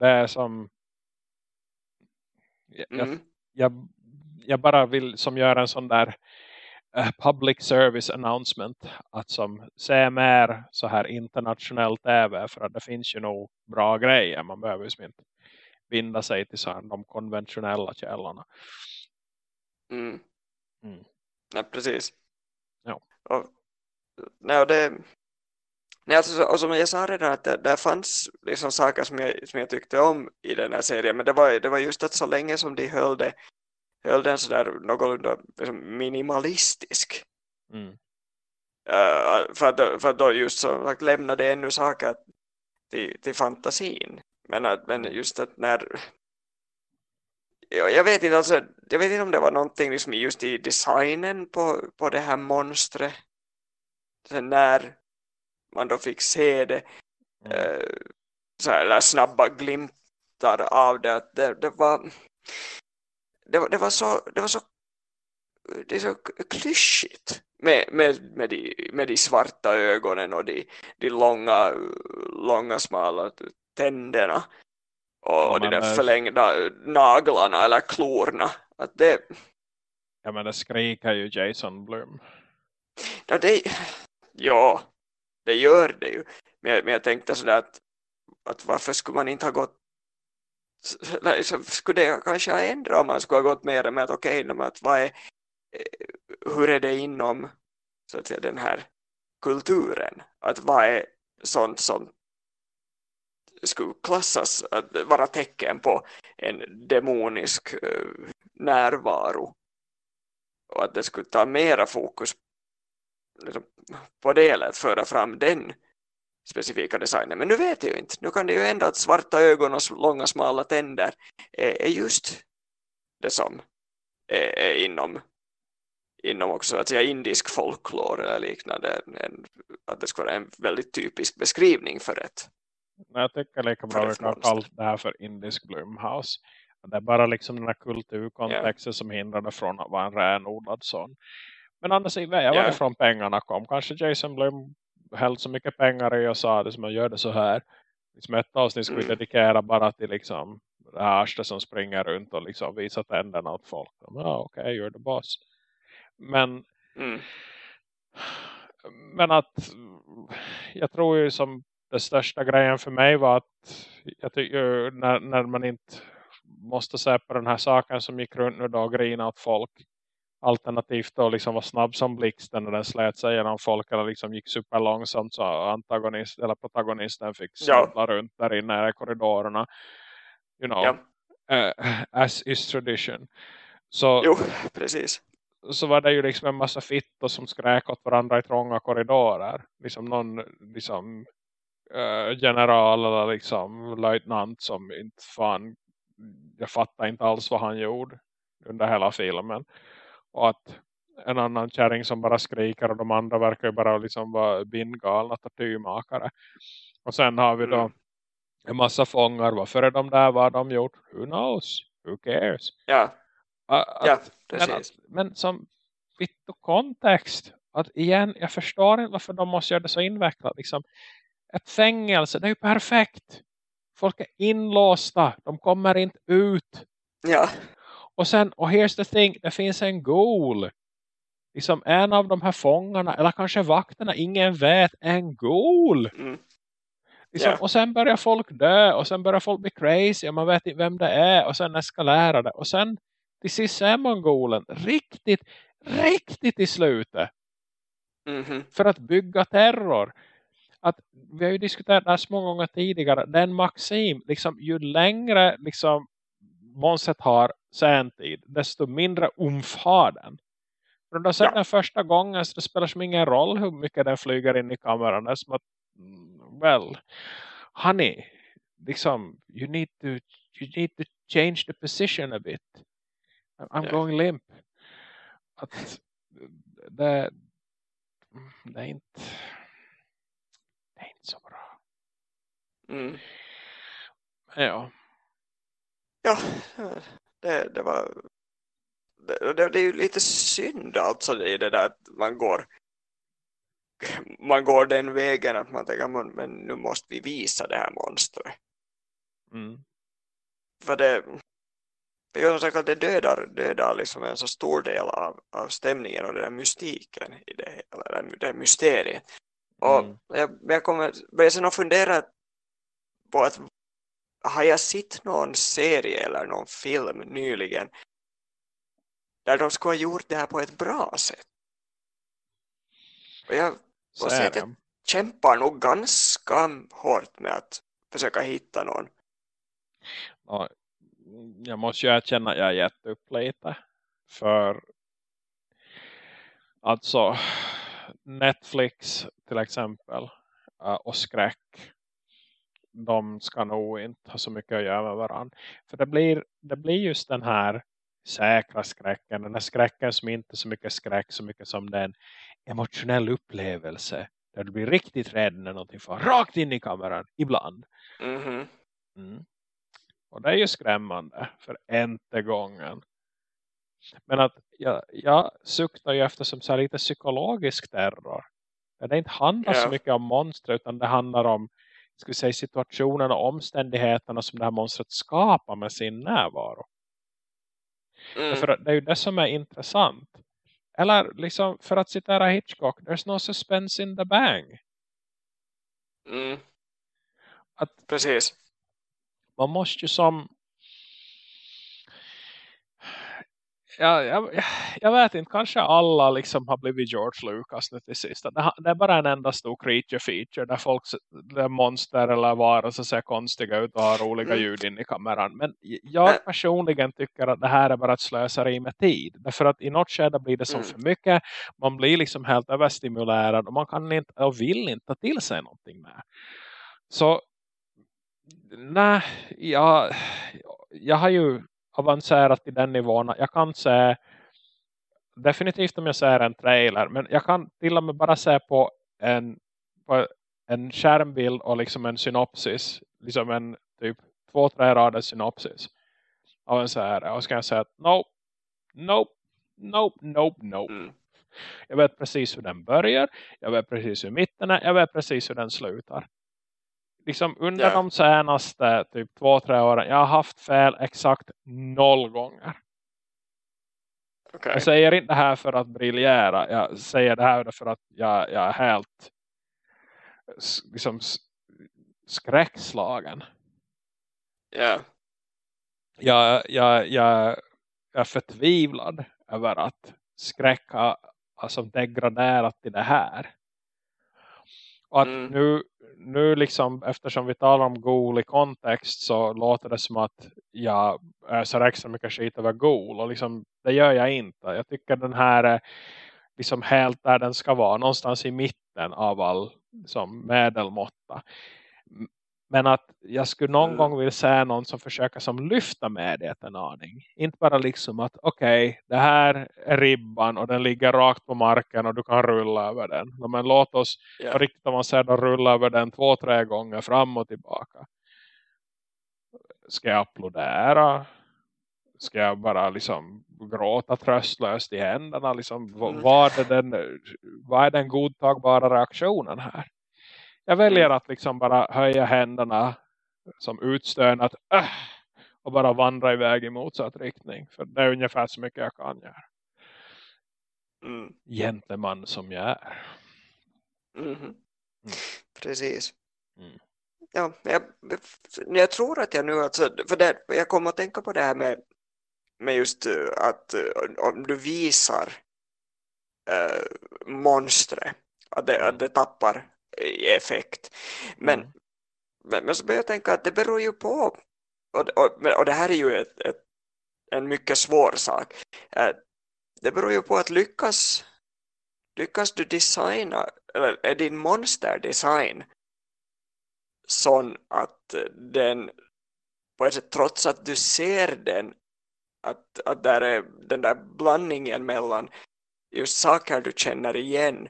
det är som jag, mm. jag, jag, bara vill som göra en sån där public service announcement att som se mer så här internationell tv för att det finns ju nog bra grejer man behöver ju inte binda sig till så här, de konventionella källorna. Mm. Mm. Ja, precis. Ja. Och, nej, det, nej, alltså, och som jag sa redan att det, det fanns liksom saker som jag, som jag tyckte om i den här serien men det var, det var just att så länge som de höll, det, höll den sådär någorlunda minimalistisk mm. uh, för, att, för att då just så att lämnade ännu saker till, till fantasin men, att, men just att när jag vet inte alltså, jag vet inte om det var någonting liksom just i designen på, på det här monstret Sen när man då fick se det mm. eh, så här, snabba glimtar av det att det, det var det var, det var så det var så det är så klyschigt med, med, med, de, med de svarta ögonen och de, de långa, långa smala tänderna och, och de där är... förlängda naglarna eller klorna. Att det... Ja men det skriker ju Jason Blum. Ja, det, ja, det gör det ju. Men jag, men jag tänkte sådär att, att varför skulle man inte ha gått skulle det kanske ha ändrat om man skulle ha gått mer med att okej, okay, att vad är, eh, hur är det inom så att säga, den här kulturen? Att vad är sånt som skulle klassas att vara tecken på en demonisk eh, närvaro och att det skulle ta mera fokus liksom, på det eller att föra fram den specifika designen. Men nu vet jag ju inte. Nu kan det ju ändå att svarta ögon och långa smala tänder är, just det som är, inom inom också att säga indisk folklore eller liknande en, att det ska vara en väldigt typisk beskrivning för ett jag tycker lika bra vi kan kalla det här för indisk Blumhouse. Det är bara liksom den här kulturkontexten yeah. som hindrar det från att vara en renodlad sån. Men annars vet jag yeah. varifrån pengarna kom. Kanske Jason Blum hällt så mycket pengar i och sa det som man gör det så här. Liksom ett avsnitt skulle vi dedikera bara till liksom det här som springer runt och liksom visar tänderna åt folk. Ja, ah, okej, okay, you're the boss. Men mm. men att jag tror ju som det största grejen för mig var att jag tycker när, när man inte måste se på den här saken som gick runt nu då och grina åt folk alternativt då liksom var snabb som blixten när den slät sig genom folk eller liksom gick super långsamt så antagonist eller protagonisten fick snubbla ja. runt där inne i korridorerna. You know ja. uh, as is tradition. Så, jo, precis. så var det ju liksom en massa fittor som skrek åt varandra i trånga korridorer. Liksom någon liksom uh, general eller liksom löjtnant som inte fan jag fattar inte alls vad han gjorde under hela filmen och att en annan kärring som bara skriker och de andra verkar ju bara liksom vara bindgalna tortyrmakare. Och sen har vi då mm. en massa fångar. Varför är de där, vad har de gjort? Who knows, who cares? Ja, att, ja precis men, att, men som vitt och kontext att igen, jag förstår inte varför de måste göra det så invecklat liksom. Ett fängelse, det är ju perfekt. Folk är inlåsta, de kommer inte ut. Ja. Och sen, och here's the thing, det finns en gol. Liksom en av de här fångarna, eller kanske vakterna, ingen vet, en gol. Mm. Liksom, yeah. Och sen börjar folk dö, och sen börjar folk bli crazy, och man vet inte vem det är, och sen eskalerar det. Och sen till sist är mongolen riktigt, riktigt i slutet. Mm -hmm. För att bygga terror att vi har ju diskuterat det här så många gånger tidigare. Den maxim, liksom ju längre liksom monset har sentid, desto mindre umf har den. För du har sett ja. den första gången så det spelar som ingen roll hur mycket den flyger in i kameran. Det är som att, mm, well, honey, liksom, you need to, you need to change the position a bit. I'm yeah. going limp. Att det, det är inte det är inte så bra. Mm. Ja. Ja, det, det var det, det, det är ju lite synd alltså i det där att man går man går den vägen att man tänker men, men nu måste vi visa det här monstret. Mm. För det jag gör sagt att det dödar, dödar liksom en så stor del av, av stämningen och den mystiken i det hela, det, det mysteriet. Och Mm. jag, jag kommer börja sen att fundera på att har jag sett någon serie eller någon film nyligen där de skulle ha gjort det här på ett bra sätt. Och jag måste säga att jag kämpar nog ganska hårt med att försöka hitta någon. Ja, jag måste ju erkänna att jag har gett upp lite. För alltså Netflix till exempel eh, och skräck de ska nog inte ha så mycket att göra med varandra. För det blir, det blir just den här säkra skräcken. Den här skräcken som inte är så mycket skräck så mycket som den emotionell upplevelse. Där du blir riktigt rädd när någonting får rakt in i kameran ibland. Mhm. Mm. Och det är ju skrämmande för inte gången. Men att jag, jag suktar ju efter som så här lite psykologisk terror. Där det inte handlar så Ja. mycket om monster utan det handlar om ska vi säga, situationen och omständigheterna som det här monstret skapar med sin närvaro. Mm. För det är ju det som är intressant. Eller liksom för att citera Hitchcock, there's no suspense in the bang. Mm. Att Precis. man måste ju som ja, jag, jag vet inte, kanske alla liksom har blivit George Lucas nu till sist. Det, är bara en enda stor creature feature där folk, där monster eller varelser ser konstiga ut och har roliga Mm. ljud in i kameran. Men jag personligen tycker att det här är bara ett slöseri med tid. Därför att i något skede blir det som Mm. för mycket. Man blir liksom helt överstimulerad och man kan inte och vill inte ta till sig någonting med. Så nej, jag, jag har ju avancerat till den nivån. Jag kan se definitivt om jag ser en trailer. Men jag kan till och med bara se på en, på en skärmbild och liksom en synopsis. Liksom en typ två, tre rader synopsis. Av en serie. Och så kan jag säga att nope, nope, nope, nope, nope. Mm. Jag vet precis hur den börjar. Jag vet precis hur mitten är. Jag vet precis hur den slutar. Liksom under Ja. de senaste typ två, tre åren. Jag har haft fel exakt noll gånger. Okej. Jag säger inte det här för att briljera. Jag säger det här för att jag, jag är helt liksom, skräckslagen. Ja. Jag, jag, jag är förtvivlad över att skräck har alltså degraderat till det här. Och att Mm. nu, nu liksom, eftersom vi talar om Ghoul i kontext så låter det som att jag öser extra mycket skit över Ghoul. Och liksom, det gör jag inte. Jag tycker den här är liksom helt där den ska vara. Någonstans i mitten av all liksom, medelmåtta. Men att jag skulle någon Mm. gång vilja se någon som försöker som lyfta med det en aning. Inte bara liksom att okej, det här är ribban och den ligger rakt på marken och du kan rulla över den. Men låt oss och riktigt om man då rulla över den två, tre gånger fram och tillbaka. Ska jag applådera? Ska jag bara liksom gråta tröstlöst i händerna? Liksom, Mm. vad, är den, vad är den godtagbara reaktionen här? Jag väljer att liksom bara höja händerna som utstönat äh, och bara vandra iväg i motsatt riktning. För det är ungefär så mycket jag kan göra. Mm. Gentleman som jag är. Mhm. Precis. Mm. Ja, jag, jag tror att jag nu alltså, för det, jag kommer att tänka på det här med, med just eh, att eh, om du visar äh, monstret, att det, att det tappar i effekt. Men, Mm. men, men så börjar jag tänka att det beror ju på, och, och, och det här är ju ett, ett, en mycket svår sak, Eh, det beror ju på att lyckas, lyckas du designa, eller är din monsterdesign sån att den på ett sätt, trots att du ser den att, att där är den där blandningen mellan just saker du känner igen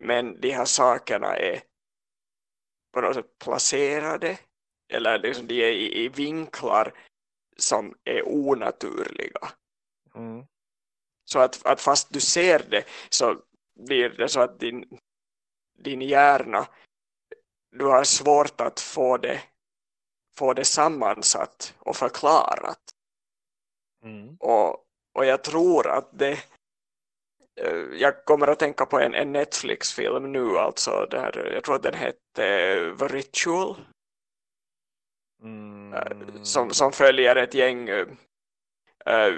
men de här sakerna är på något sätt placerade eller liksom de är i, i vinklar som är onaturliga. Mm. Så att, att fast du ser det så blir det så att din, din hjärna du har svårt att få det få det sammansatt och förklarat. Mm. Och, och jag tror att det jag kommer att tänka på en, en Netflix-film nu alltså där, jag tror att den hette The Ritual Mm. som, som följer ett gäng äh,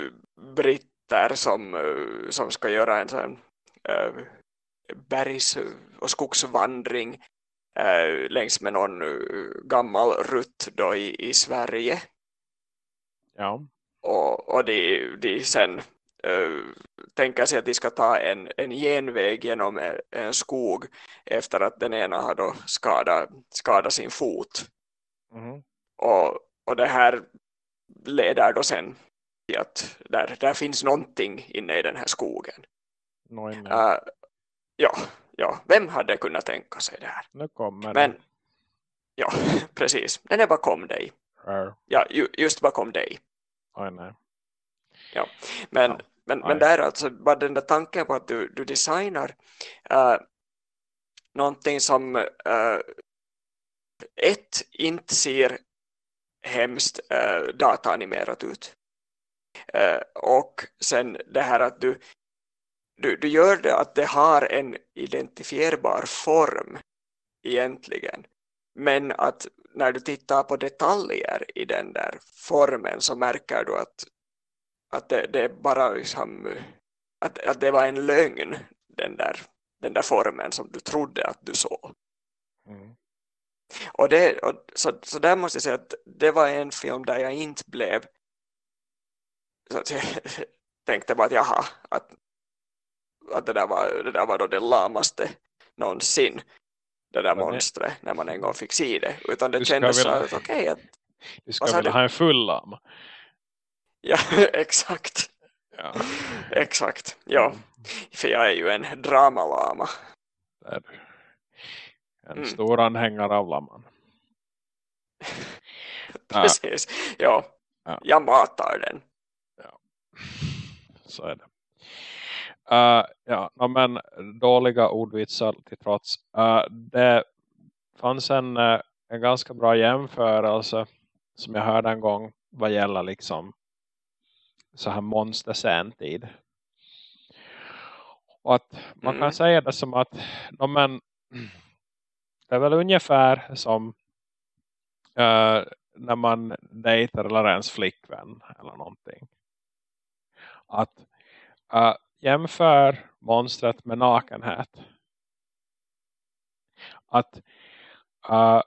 britter som, som ska göra en sån äh, bergs- och skogsvandring äh, längs med någon gammal rutt då i, i Sverige Ja. och, och de, de sen tänker sig att de ska ta en, en genväg genom en, en skog efter att den ena har då skadat, skadat sin fot Mm. och, och det här leder då sen till att där, där finns någonting inne i den här skogen. Uh, ja, ja, vem hade kunnat tänka sig det här? nu kommer Men, ja, precis. Den är bakom dig. Ja, ju, just bakom dig. Oj, nej. Men, Ja, men, men där alltså bara den där tanken på att du, du designar uh, någonting som uh, ett inte ser hemskt uh, dataanimerat ut. Uh, och sen det här att du, du, du gör det att det har en identifierbar form egentligen. Men att när du tittar på detaljer i den där formen så märker du att, att det, det är bara liksom, att, att det var en lögn den där, den där formen som du trodde att du såg. Mm. Och det, och, så, så där måste jag säga att det var en film där jag inte blev så att jag tänkte bara att jaha, att, att det, där var, det där var då det lamaste någonsin det där monstret när man en gång fick se det utan det kändes så vilja- att okej, att, Du ska du? ha en full lama. Ja exakt Ja. exakt, ja för jag är ju en dramalama Det är du. En Mm. stor anhängare av laman. Ja. precis, ja, Ja. jag matar den Så är det. Uh, ja, no, men dåliga ordvitsar till trots. Uh, det fanns en, uh, en ganska bra jämförelse som jag hörde en gång vad gäller liksom så här monster sentid. Och att man kan Mm. säga det som att no, men, det är väl ungefär som uh, när man dejtar eller ens flickvän eller någonting. Att uh, jämför monstret med nakenhet. Att uh,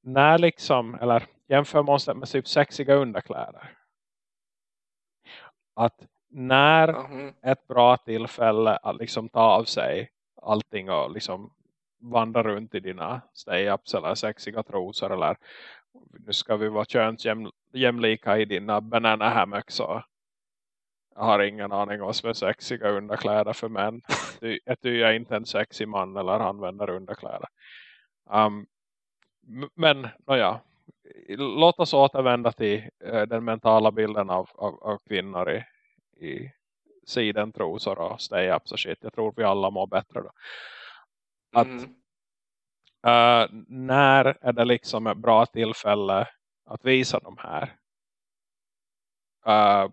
när liksom, eller jämför monstret med typ sexiga underkläder. Att när Mhm. ett bra tillfälle att liksom ta av sig allting och liksom vandra runt i dina stay-ups eller sexiga trosor eller nu ska vi vara könsjämlika i dina banana hammocks så jag har ingen aning vad som är sexiga underkläder för män. Du, du är inte en sexig man eller använder underkläder. Um, men, nåja. Låt oss återvända till eh, den mentala bilden av, av, av kvinnor i, i sidentrosor och stay-ups och shit. Jag tror vi alla mår bättre då. Att Mm. eh, när är det liksom ett bra tillfälle att visa de här? Uh,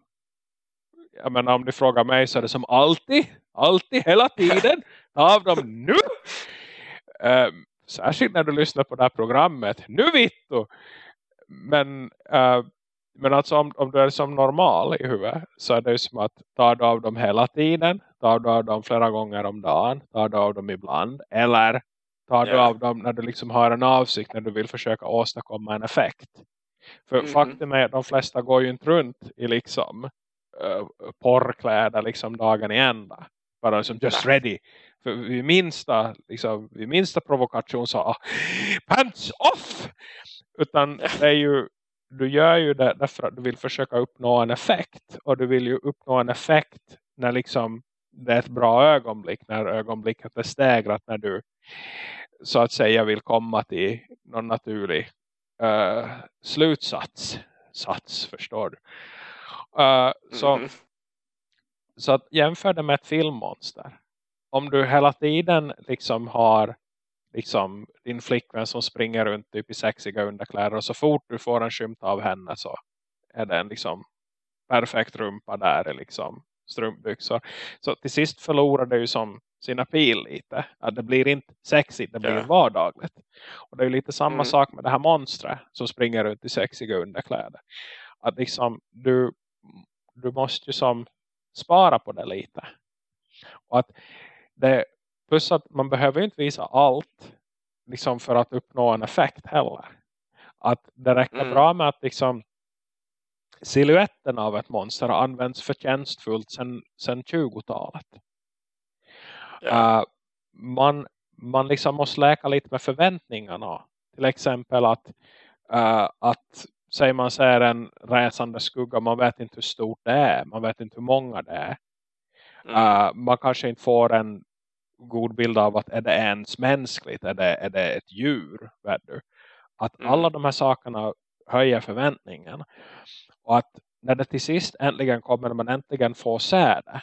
jag menar om du frågar mig så är det som alltid, alltid, hela tiden. Ta av dem nu! Uh, särskilt när du lyssnar på det här programmet. Nu Vittu! Men, uh, men alltså om, om du är som normal i huvudet så är det ju som att ta du av dem hela tiden. Tar du av dem flera gånger om dagen. Tar du av dem ibland. Eller tar du av dem när du liksom har en avsikt. När du vill försöka åstadkomma en effekt. För Mhm. faktum är att de flesta går ju inte runt i liksom uh, porrkläder liksom dagen i ända. Bara liksom just ready. För vid minsta, liksom, vid minsta provokation så ah, pants off! Utan det är ju, du gör ju det därför att du vill försöka uppnå en effekt. Och du vill ju uppnå en effekt när liksom det är ett bra ögonblick när ögonblicket är stägrat när du så att säga vill komma till någon naturlig uh, slutsats sats, förstår du uh, så, mm. så att jämför det med ett filmmonster om du hela tiden liksom har liksom din flickvän som springer runt typ i sexiga underkläder och så fort du får en skymt av henne så är det en liksom perfekt rumpa där liksom strumpbyxor. Så till sist förlorar det ju som sina pil lite. Att det blir inte sexigt, det blir ja. vardagligt. Och det är lite samma mm. sak med det här monstret som springer runt i sexiga underkläder. Att liksom du, du måste ju som spara på det lite. Och att det, plus att man behöver inte visa allt liksom för att uppnå en effekt heller. Att det räcker mm. bra med att liksom siluetten av ett monster har använts förtjänstfullt sedan, sedan 20-talet. Ja. Uh, man, man liksom måste läka lite med förväntningarna. Till exempel att, uh, att säger man ser en resande skugga, man vet inte hur stort det är. Man vet inte hur många det är. Mm. Uh, man kanske inte får en god bild av att är det ens mänskligt, är det, är det ett djur. Vet du? Att mm. alla de här sakerna höjer förväntningen. Och att när det till sist äntligen kommer, när man äntligen får se det.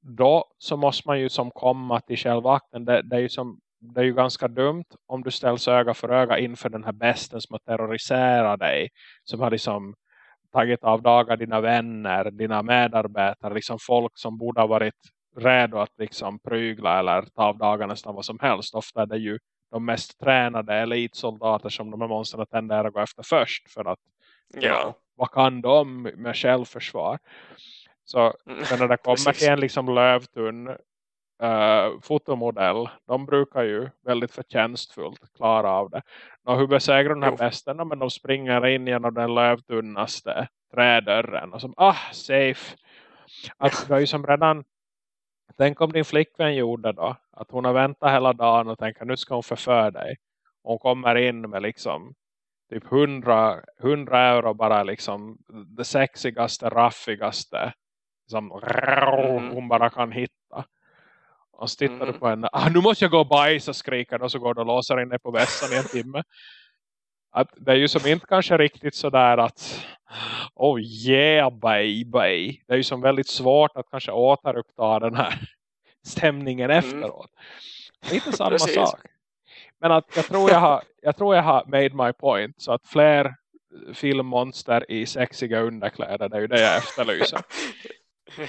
Då så måste man ju som komma till själva akten. Det, det, är ju som, det är ju ganska dumt om du ställs öga för öga inför den här besten som har terroriserat dig. Som har liksom tagit av dagar dina vänner, dina medarbetare. Liksom folk som borde ha varit redo att liksom prygla eller ta av dagar nästan vad som helst. Ofta är det ju de mest tränade elitsoldater som de här monsterna tenderar att gå efter först. För att ja. vad kan de med självförsvar? Så mm, men när det kommer till en liksom lövtunn uh, fotomodell, de brukar ju väldigt förtjänstfullt klara av det. Och hur besegrar de här besten? Men de springer in genom den lövtunnaste trädörren och som, ah, safe. Att det är ju som redan Tänk om din flickvän gjorde då. Att hon har väntat hela dagen och tänker nu ska hon förföra dig. Och hon kommer in med liksom typ 100, 100 euro bara liksom det sexigaste, raffigaste som mm. hon bara kan hitta. Och så tittar mm. du på henne. Ah, nu måste jag gå och bajsa skriker och så går du och låser inne på vässan i en timme. Att det är ju som inte kanske riktigt sådär att oh yeah baby. Det är ju som väldigt svårt att kanske återuppta den här stämningen mm. efteråt. Lite samma sak. Men att jag tror jag har jag tror jag har made my point så att fler filmmonster i sexiga underkläder det är ju det jag efterlyser.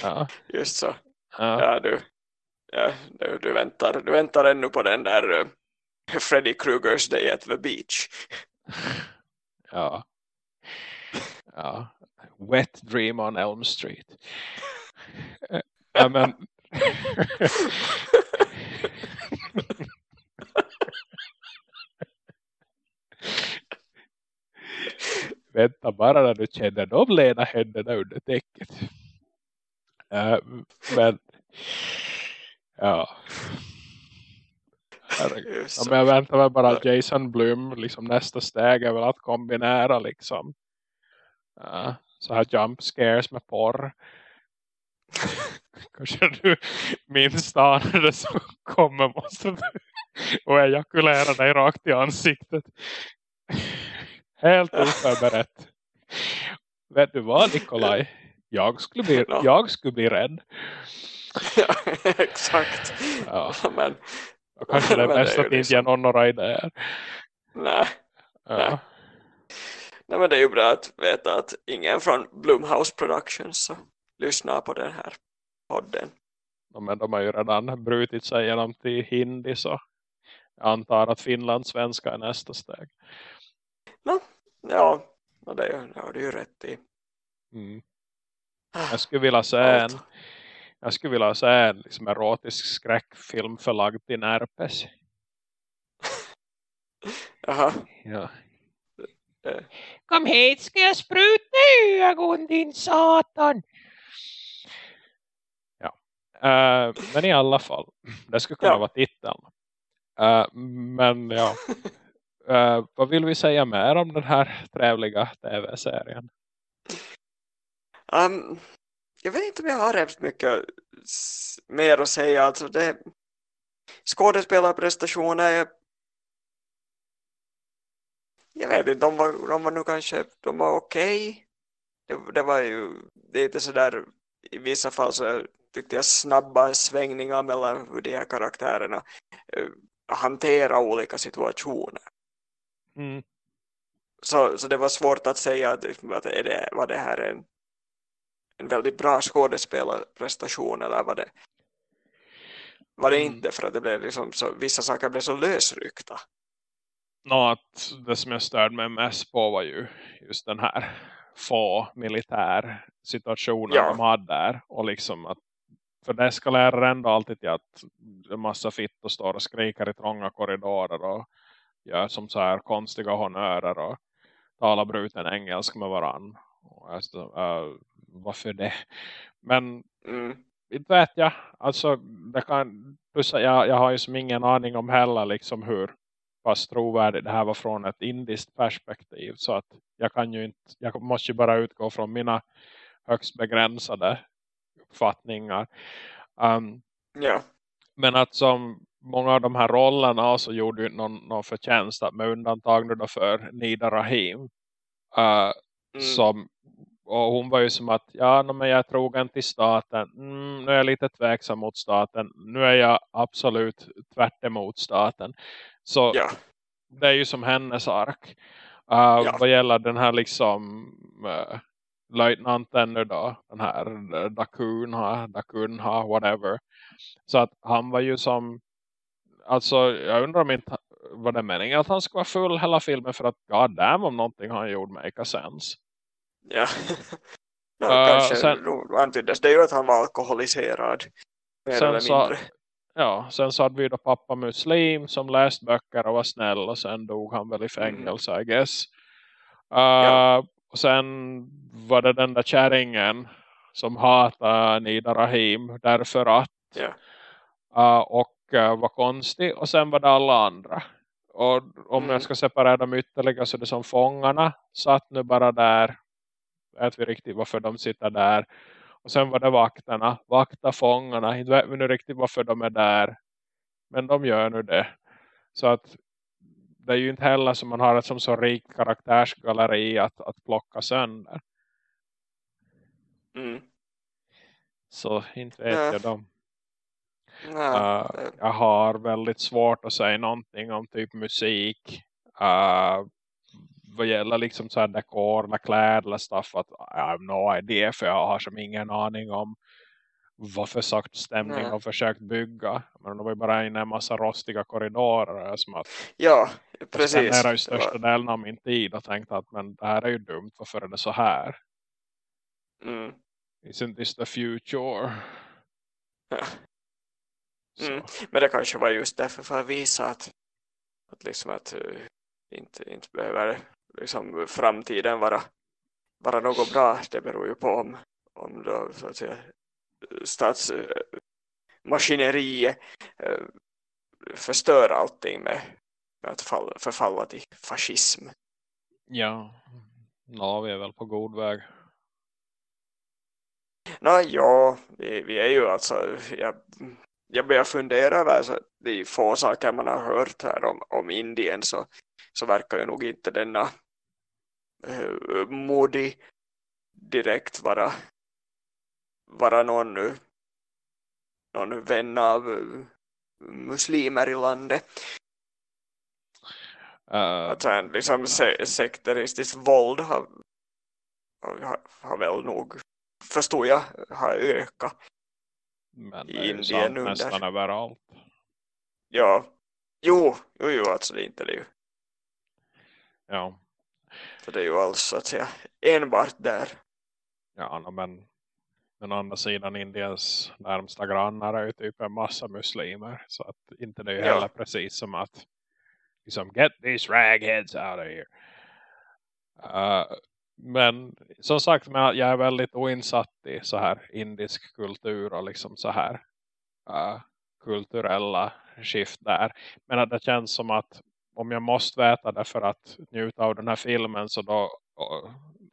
Ja. Just så. Ja, ja du. Ja, du, du, väntar, du väntar ännu på den där uh, Freddy Krugers Day at the Beach. ja. Ja. Wet Dream on Elm Street. ja, men... Vänta bara när du känner de lena händerna under täcket. Uh, men ja. Ja, men jag väntar väl bara Jason Blum liksom nästa steg är väl att kombinera liksom uh, så här jump scares med porr. Kanske du minns det som kommer måste du och ejakulera dig rakt i ansiktet. Helt oförberett. Vet du vad Nikolaj? Jag skulle bli, jag skulle bli rädd. Ja, exakt. Ja. Men, och kanske det är bäst att inte ge någon några idéer. Nej. Ja. Nej. Nej, men det är ju bra att veta att ingen från Blumhouse Productions så lyssnar på den här podden. Ja, men de har ju redan brutit sig genom till hindi så jag antar att Finlands svenska är nästa steg. No, ja, det, har du ju rätt i. Mm. Jag skulle vilja se en jag skulle vilja se en liksom, erotisk skräckfilm förlagd till Närpes. Jaha. Ja. Kom hit ska jag spruta i ögon din satan. Ja. Uh, men i alla fall. Det skulle kunna ja. vara titeln. Uh, men ja. Uh, vad vill vi säga mer om den här trevliga tv-serien? Um, jag vet inte om jag har hemskt mycket mer att säga. Alltså det, skådespelarprestationer jag vet inte, de var, de var nu kanske de var okej. Okay. Det, det, var ju lite sådär i vissa fall så tyckte jag snabba svängningar mellan hur de här karaktärerna uh, hanterar olika situationer. Mm. Så, så det var svårt att säga att, att är det, var det här en, en väldigt bra skådespelarprestation eller var det, var det mm. inte för att det blev liksom så, vissa saker blev så lösryckta. Nå, att det som jag störde mig mest på var ju just den här få militär situationen ja. de hade där. Och liksom att, för det eskalerar ändå alltid till att en massa fittor står och skriker i trånga korridorer och gör som så här konstiga honörer och talar bruten engelska med varann. Och jag, uh, varför det? Men mm. inte vet jag. Alltså, det kan, plus jag, jag har ju som ingen aning om heller liksom hur pass trovärdigt det här var från ett indiskt perspektiv. Så att jag kan ju inte, jag måste ju bara utgå från mina högst begränsade uppfattningar. Um, ja. Men att som många av de här rollerna så gjorde ju någon, någon förtjänst med undantag nu då för Nida Rahim. Uh, mm. som, och hon var ju som att ja men jag är trogen till staten. Mm, nu är jag lite tveksam mot staten. Nu är jag absolut tvärt emot staten. Så ja. det är ju som hennes ark. Uh, ja. Vad gäller den här liksom uh, löjtnanten nu då. Den här uh, Dakunha, Dakunha, whatever. Så att han var ju som alltså jag undrar om inte var det meningen att han ska vara full hela filmen för att god damn om någonting han gjort make sense. Ja. ja uh, kanske sen, antyddes det ju att han var alkoholiserad. Mer sen eller mindre. Så, ja, sen så hade vi då pappa muslim som läst böcker och var snäll och sen dog han väl i mm. fängelse mm. I guess. Uh, ja. Och sen var det den där kärringen som hatar Nida Rahim därför att ja. uh, och uh, var konstig och sen var det alla andra. Och om mm. jag ska separera dem ytterligare så är det som fångarna satt nu bara där. Vet vi riktigt varför de sitter där. Och sen var det vakterna. Vakta fångarna. Inte vet vi nu riktigt varför de är där. Men de gör nu det. Så att det är ju inte heller som man har ett som så rik karaktärsgalleri att, att plocka sönder. Mm. Så inte vet ja. jag dem. Uh, jag har väldigt svårt att säga någonting om typ musik. Uh, vad gäller liksom så här dekor eller kläder eller stuff att I have no idea för jag har som ingen aning om vad för sagt stämning Nej. har försökt bygga. Men det var ju bara en massa rostiga korridorer som att ja, precis. jag spenderar ju största var... delen av min tid och tänkte att men det här är ju dumt, varför är det så här? Mm. Isn't this the future? Ja. Mm. Men det kanske var just därför för att visa att, att, liksom att uh, inte, inte behöver liksom framtiden vara, vara något bra. Det beror ju på om, om då, så att säga, statsmaskineriet uh, förstör allting med, med att fall, förfalla till fascism. Ja, ja vi är väl på god väg. Nej, ja, vi, vi är ju alltså, jag jag börjar fundera över så de få saker man har hört här om, om Indien så, så verkar ju nog inte denna uh, Modi direkt vara vara någon, någon vän av uh, muslimer i landet. Uh, att sen liksom se sekteristiskt våld har, har, har väl nog förstår jag har ökat men i Indien under. nästan överallt. Ja. Jo, jo, jo alltså det är inte det ju. Ja. Så det är ju alls så att säga enbart där. Ja, men men å andra sidan Indiens närmsta grannar är ju typ en massa muslimer. Så att inte det är ju ja. heller precis som att liksom, get these ragheads out of here. Uh, men som sagt, jag är väldigt oinsatt i så här indisk kultur och liksom så här uh, kulturella skift där. Men att det känns som att om jag måste veta det för att njuta av den här filmen så då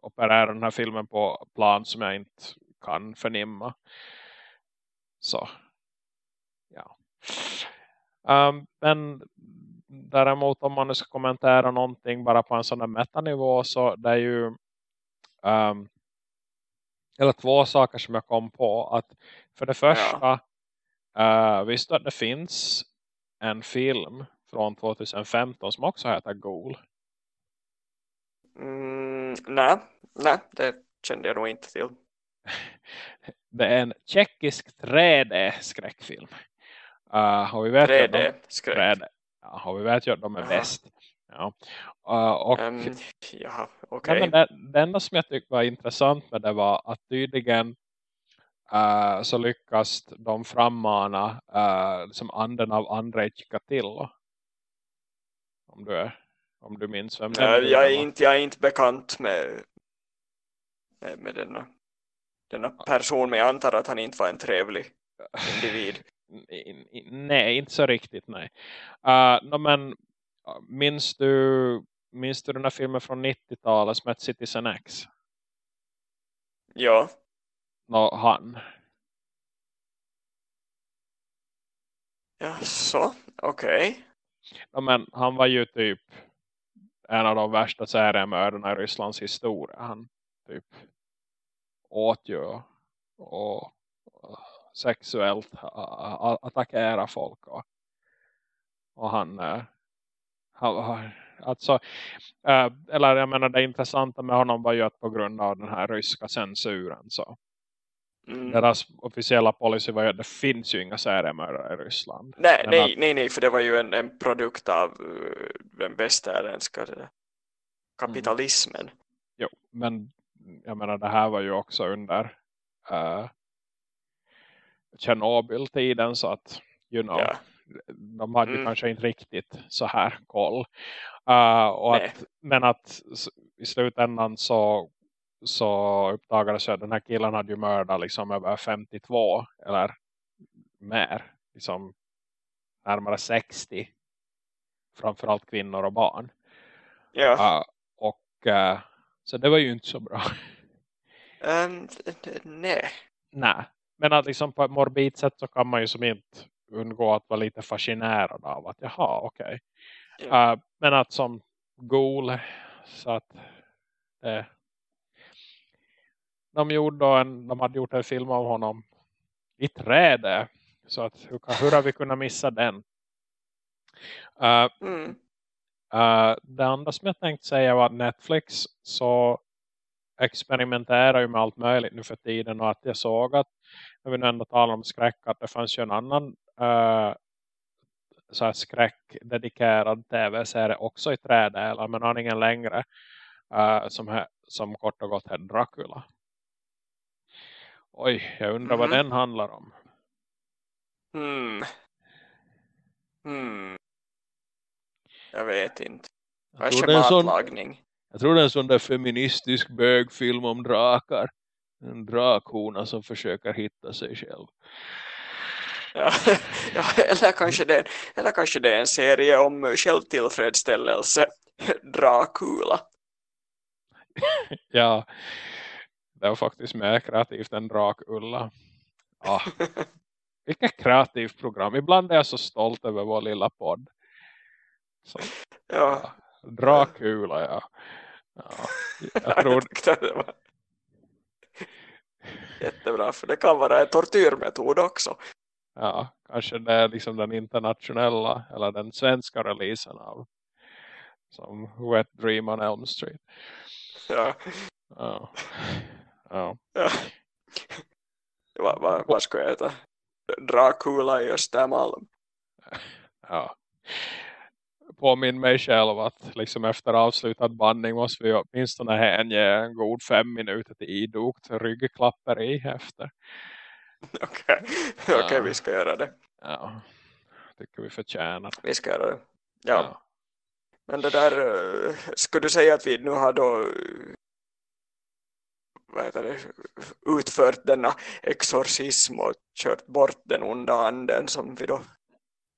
opererar den här filmen på plan som jag inte kan förnimma. Så, ja. Um, men däremot om man nu ska kommentera någonting bara på en sån här metanivå så det är ju um, eller två saker som jag kom på att för det första ja. uh, visst att det finns en film från 2015 som också heter Ghoul. Mm, nej, nej, det kände jag nog inte till. det är en tjeckisk 3D-skräckfilm. Uh, och vi vet 3D-skräck? 3D. Ja, och vi vet ju att de är bäst. Ja. Uh, och, um, ja, okay. nej, det, det enda som jag tyckte var intressant med det var att tydligen uh, så lyckas de frammana uh, som anden av Andrei Chikatilo. Om du, är, om du minns vem det är. Jag är, inte, jag är inte bekant med, med, med denna, denna person men jag antar att han inte var en trevlig individ. nej, inte så riktigt, nej. Uh, no, men minns du, minns du den här filmen från 90-talet som heter Citizen X? Ja. No, han. Ja, så. Okej. Okay. Ja, men han var ju typ en av de värsta seriemördarna i Rysslands historia. Han typ åt ju och, sexuellt attackera folk och, och han, eh, han alltså eh, eller jag menar det intressanta med honom var ju att på grund av den här ryska censuren så Mm. Deras officiella policy var ju att det finns ju inga seriemördare i Ryssland. Nej, nej, att... nej, nej, för det var ju en, en produkt av uh, den västerländska kapitalismen. Mm. Jo, men jag menar det här var ju också under uh, Tjernobyl-tiden så att you know, yeah. de hade mm. ju kanske inte riktigt så här koll. Uh, och att, men att i slutändan så, så uppdagades att den här killen hade ju mördat liksom över 52 eller mer. Liksom närmare 60. Framförallt kvinnor och barn. Ja. Uh, och uh, så det var ju inte så bra. Um, nej. Nej. Men att liksom på ett morbid sätt så kan man ju som inte undgå att vara lite fascinerad av att jaha, okej. Okay. Ja. Uh, men att som gol så att det, de gjorde en, de hade gjort en film av honom i träde så att hur, hur har vi kunnat missa den? Uh, mm. uh, det andra som jag tänkte säga var att Netflix så experimenterar ju med allt möjligt nu för tiden och att jag såg att när vi nu ändå talar om skräck att det fanns ju en annan uh, så här skräckdedikerad tv-serie också i trädelar men aningen längre uh, som, som kort och gott heter Dracula. Oj, jag undrar mm. vad den handlar om. Hmm. Hmm. Jag vet inte. Kanske matlagning. Sån, jag tror det är en sån där feministisk bögfilm om drakar. En drakhona som försöker hitta sig själv. Ja, ja, eller, kanske det, eller kanske det är en serie om självtillfredsställelse. Dracula. ja, det var faktiskt mer kreativt än Drakulla. Ah, vilket kreativt program. Ibland är jag så stolt över vår lilla podd. Så, ja. ja. Dracula, ja. ja. Jag tror... Jättebra, för det kan vara en tortyrmetod också. Ja, kanske det är liksom den internationella eller den svenska releasen av som Wet Dream on Elm Street. Ja. Ja. Ja. ja. Vad, vad, vad ska jag heta? Dracula i Östermalm. Ja. Påminn mig själv att liksom efter avslutad bandning måste vi åtminstone hänge en god fem minuter till idogt ryggklapper i efter. Okej, okay. okay, vi ska göra det. Ja, tycker vi förtjänar. Vi ska göra det. Ja. ja. Men det där, eh, skulle du säga att vi nu har då vad heter det, utfört denna exorcism och kört bort den onda anden som vi då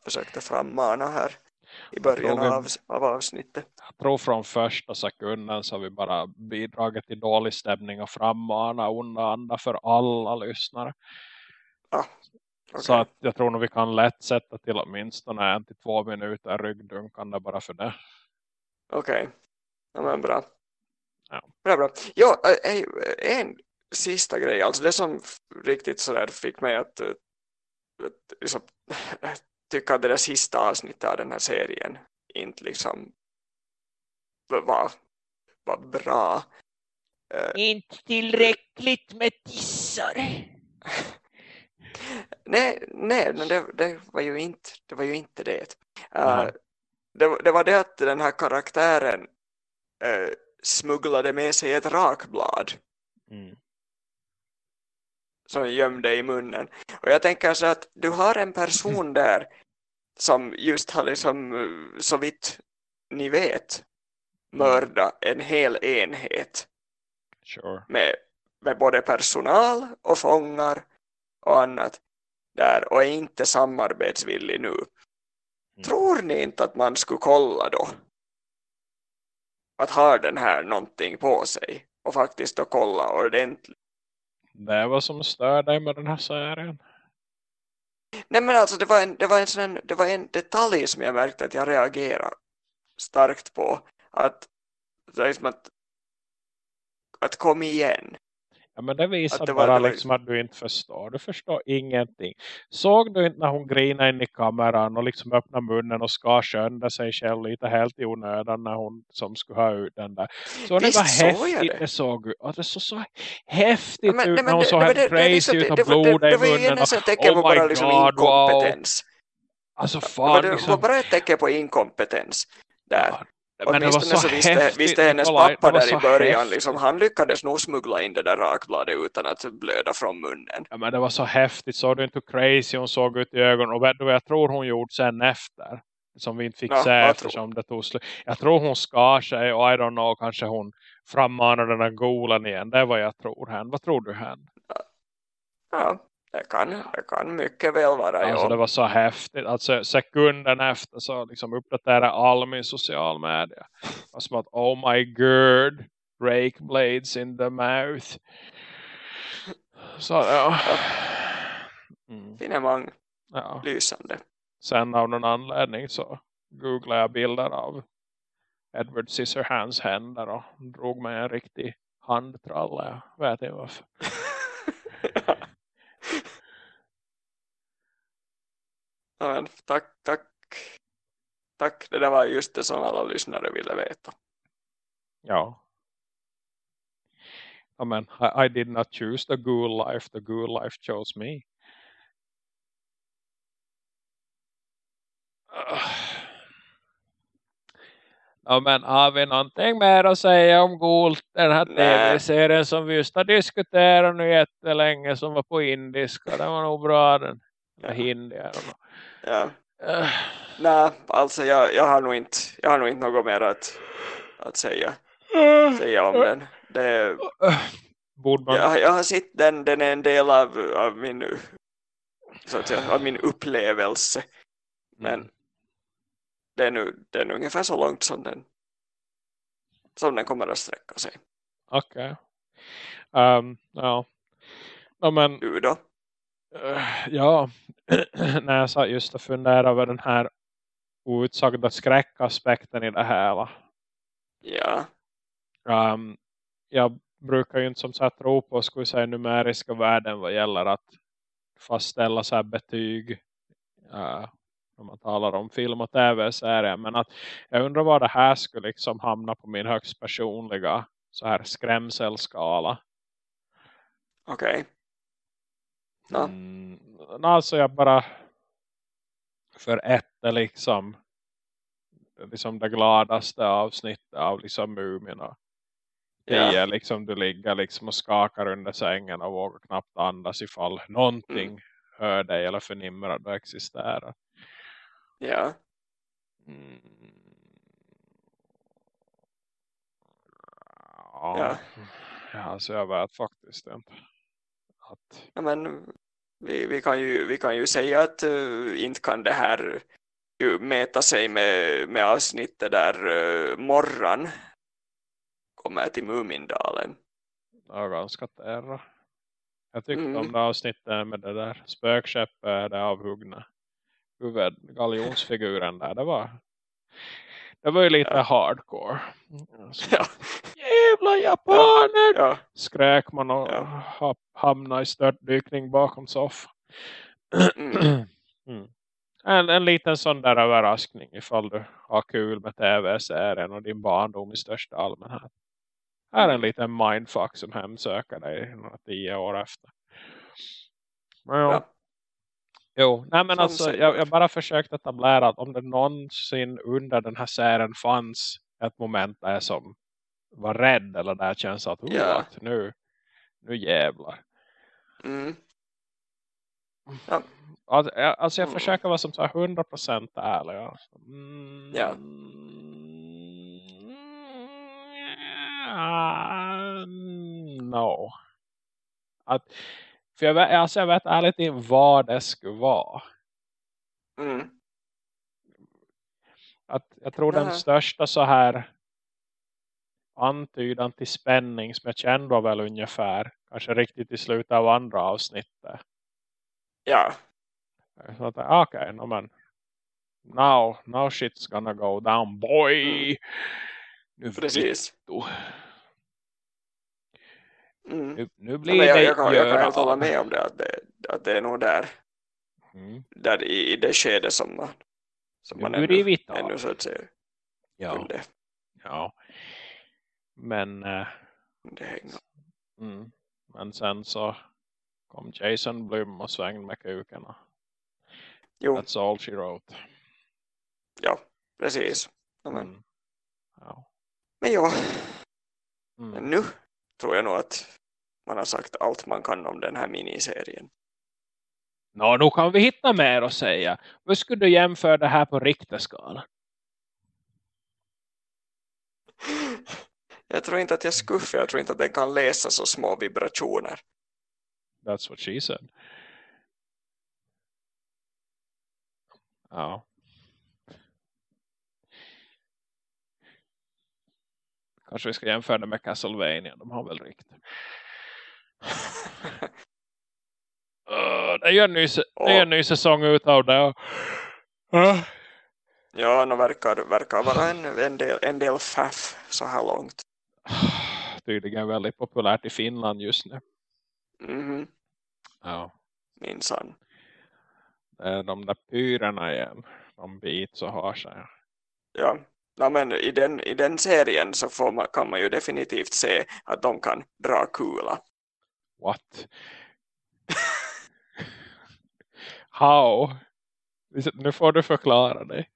försökte frammana här? i början vi, av, av avsnittet. Jag tror från första sekunden så har vi bara bidragit till dålig stämning och frammana onda andra för alla lyssnare. Ah, okay. Så att jag tror nog vi kan lätt sätta till åtminstone en till två minuter ryggdunkande bara för det. Okej, okay. ja, men bra. Ja. Bra, bra. Ja, en sista grej, alltså det som riktigt sådär fick mig att, att liksom, tycka att det där sista avsnittet av den här serien inte liksom var, var bra. Inte tillräckligt med tissar. nej, nej det, det, var ju inte det. Var ju inte det. Uh, det, det var det att den här karaktären uh, smugglade med sig ett rakblad. Mm. Som gömde i munnen. Och jag tänker så att du har en person där som just har liksom, så vitt ni vet, mördat en hel enhet. Sure. Med, med både personal och fångar och annat där och är inte samarbetsvillig nu. Mm. Tror ni inte att man skulle kolla då? Att ha den här någonting på sig och faktiskt då kolla ordentligt. Det är vad som stör dig med den här serien. Nej men alltså det var en, det var en, sån, det var en detalj som jag märkte att jag reagerade starkt på. Att, liksom att, att kom igen. Ja, men det visar det bara var, liksom att du inte förstår. Du förstår ingenting. Såg du inte när hon grinade in i kameran och liksom öppnade munnen och skar sönder sig själv lite helt i onödan när hon som skulle ha ut den där. Så Visst, det var häftigt det. det såg ut. Det såg så häftigt ja, men, ut när hon såg helt crazy ut och blod i munnen. Det var en tecken på bara liksom inkompetens. Wow. Alltså fan. Det var, liksom... bara ett tecken på inkompetens där. Ja, men det var så, så visste, visste hennes pappa där i början, liksom, han lyckades nog smuggla in det där rakbladet utan att blöda från munnen. Ja, men det var så häftigt, såg du inte hur crazy hon såg ut i ögonen och vad jag tror hon gjorde sen efter? Som vi inte fick Ja, se eftersom det tog slut. Jag tror hon skar sig och I don't know, kanske hon frammanade den där golen igen. Det är vad jag tror hen. Vad tror du hen? Ja, det kan, det kan mycket väl vara. Alltså ja. det var så häftigt. Alltså sekunden efter så liksom uppdaterade all min social media. Och som att oh my god. Rake blades in the mouth. Så ja. Mm. Finemang, ja. lysande. Sen av någon anledning så googlade jag bilder av Edward Scissorhands händer och drog mig en riktig handtralla. Jag vet inte varför. ja, tack, tack. Tack, det där var just det som alla lyssnare ville veta. Ja. I mean, I, I did not choose the ghoul life. The ghoul life chose me. Uh. Ja, men har vi någonting mer att säga om Ghoul, den här tv-serien som vi just har diskuterat nu jättelänge som var på indiska. Den var nog bra den. Ja. Hindi. Ja. Uh. Nej, alltså jag, jag, har nog inte, jag har nog inte något mer att, att säga, säga om den. Det, Borde man... jag, jag har sett den, den är en del av, av, min, så att säga, av min upplevelse. Men Mm. Det är, nu, det är nu ungefär så långt som den, som den kommer att sträcka sig. Okej. Okay. Um, ja. ja. men Du då? uh, ja. när jag satt just och funderade över den här outsagda skräckaspekten i det hela. Ja. Um, jag brukar ju inte som sagt tro på vi säga, numeriska värden vad gäller att fastställa så här betyg uh, om man talar om film och tv-serier. Men att jag undrar vad det här skulle liksom hamna på min högst personliga så här skrämselskala. Okej. Okay. Ja. Mm, alltså jag bara för ett är liksom liksom det gladaste avsnittet av liksom Mumierna. Det är liksom du ligger liksom och skakar under sängen och vågar knappt andas ifall någonting Mm. hör dig eller förnimmer att du existerar. Ja. Mm. Ja. Ja. ja, alltså jag vet faktiskt inte. Att, ja men vi, vi, kan ju, vi kan ju säga att uh, inte kan det här ju mäta sig med, med avsnittet där uh, morgon kommer till Mumindalen. Ja, ganska terra. Jag tyckte Mm. om det avsnittet med det där spökskeppet, det avhuggna huvud, galjonsfiguren där. Det var, det var ju lite Ja. hardcore. Så, Ja, Jävla japaner! ja, Skrek man och Ja. ha, hamnade i störtdykning bakom soffan. mm, Mm. En, en liten sån där överraskning ifall du har kul med tv-serien och din barndom i största allmänhet. Här är en liten mindfuck som hemsöker dig några tio år efter. Men, ja. Ja. Jo, nej men alltså jag, jag bara försökt etablera att om det någonsin under den här serien fanns ett moment där jag som var rädd eller där känns att, oh, Ja. att nu, nu jävlar. Mm, Ja. Alltså jag, alltså jag Mm. försöker vara som så här 100% ärlig. Alltså. Mm, Ja. ah, no. Att, för jag vet, alltså jag vet ärligt inte vad det skulle vara. mm, att jag tror den största så här antydan till spänning som jag kände var väl ungefär kanske riktigt i slutet av andra avsnittet. ja, Så att, okej, no, men now, now shit's gonna go down, boy! Nu, precis. Nu, Mm. nu, nu Ja, blir men jag, det jag, kan, jag kan helt hålla med om det att, det. att det är nog där, Mm. där i, i det skede som man, som Nu man det ännu, ännu så att säga Ja, kunde, ja. Men, eh, kunde hänga. mm. men sen så kom Jason Blum och svängde med och Jo, That's all she wrote. ja, precis. Ja, men, Mm. Ja. men ja, Mm. nu tror jag nog att man har sagt allt man kan om den här miniserien. Nå, nu kan vi hitta mer att säga. Vad skulle du jämföra det här på Richterskalan? Jag tror inte att jag skuffar, jag tror inte att den kan läsa så små vibrationer. That's what she said. Ja. Kanske vi ska jämföra det med Castlevania. De har väl riktigt. Uh, det är ju en ny, det är en ny säsong utav det. Uh, Ja, nu verkar, verkar vara en, en, del, en del faff så här långt. tydligen väldigt populärt i Finland just nu. Mhm, Ja. minsann. Det de där pyrorna igen. De bits och har sig. Ja, ja men i den, i den serien så får man, kan man ju definitivt se att de kan dra kula. What? How? Nu får du förklara dig.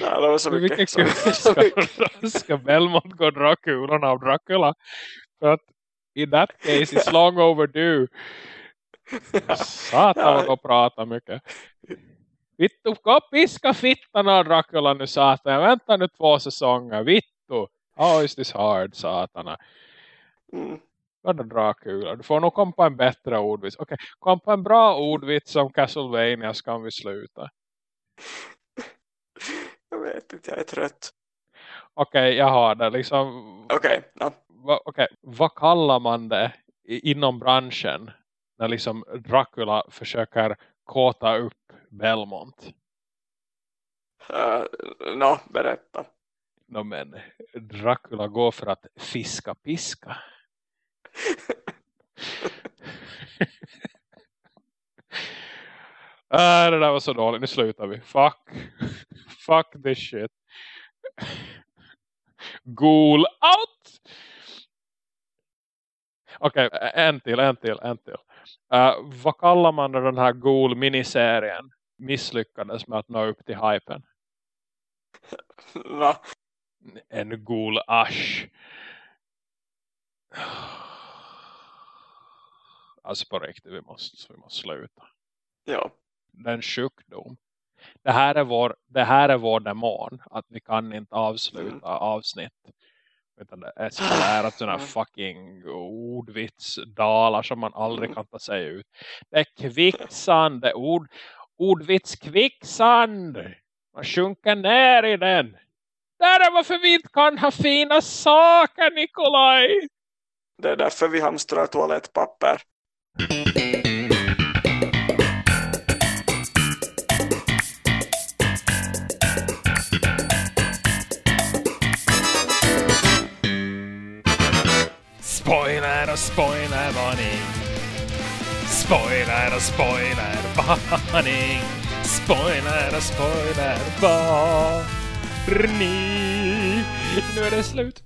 Ja, det var så mycket. kul mycket. ska, ska Belmont gå och dra kulorna av Dracula? För att i that case it's long overdue. Satan Ja. vad prata mycket. Vittu, gå och piska fittan av Dracula nu satan. Jag väntar nu två säsonger. Vittu. How is this hard satana? Mm. Vadå Dracula? Du får nog komma på en bättre ordvits. Okej, kom på en bra ordvits som Castlevania så kan vi sluta. Jag vet inte, jag är trött. Okej, jag har det. Liksom, Okej, ja. va, okej, vad kallar man det inom branschen när liksom Dracula försöker kåta upp Belmont? Uh, Nå, berätta. No, men Dracula går för att fiska piska. äh, det där var så dåligt. Nu slutar vi. Fuck. Fuck this shit. Ghoul out! Okej, en till, en till, en till. Uh, vad kallar man den här Ghoul miniserien misslyckades med att nå upp till hypen? Nå, En Ghoul ash. Alltså på riktigt, vi måste, vi måste sluta. ja. Den sjukdom. Det här är vår, det här är vår demon. Att vi kan inte avsluta avsnitt. Utan det eskalerar till sådana här fucking ordvitsdalar som man aldrig kan ta sig ut. Det är kvicksande ord. Ordvits kvicksand. Man sjunker ner i den. Där är varför vi inte kan ha fina saker, Nikolaj. Det är därför vi hamstrar toalettpapper. Spoiler och spoilervarning. Spoiler och spoilervarning. Spoiler och spoilervarning. Nu är det slut.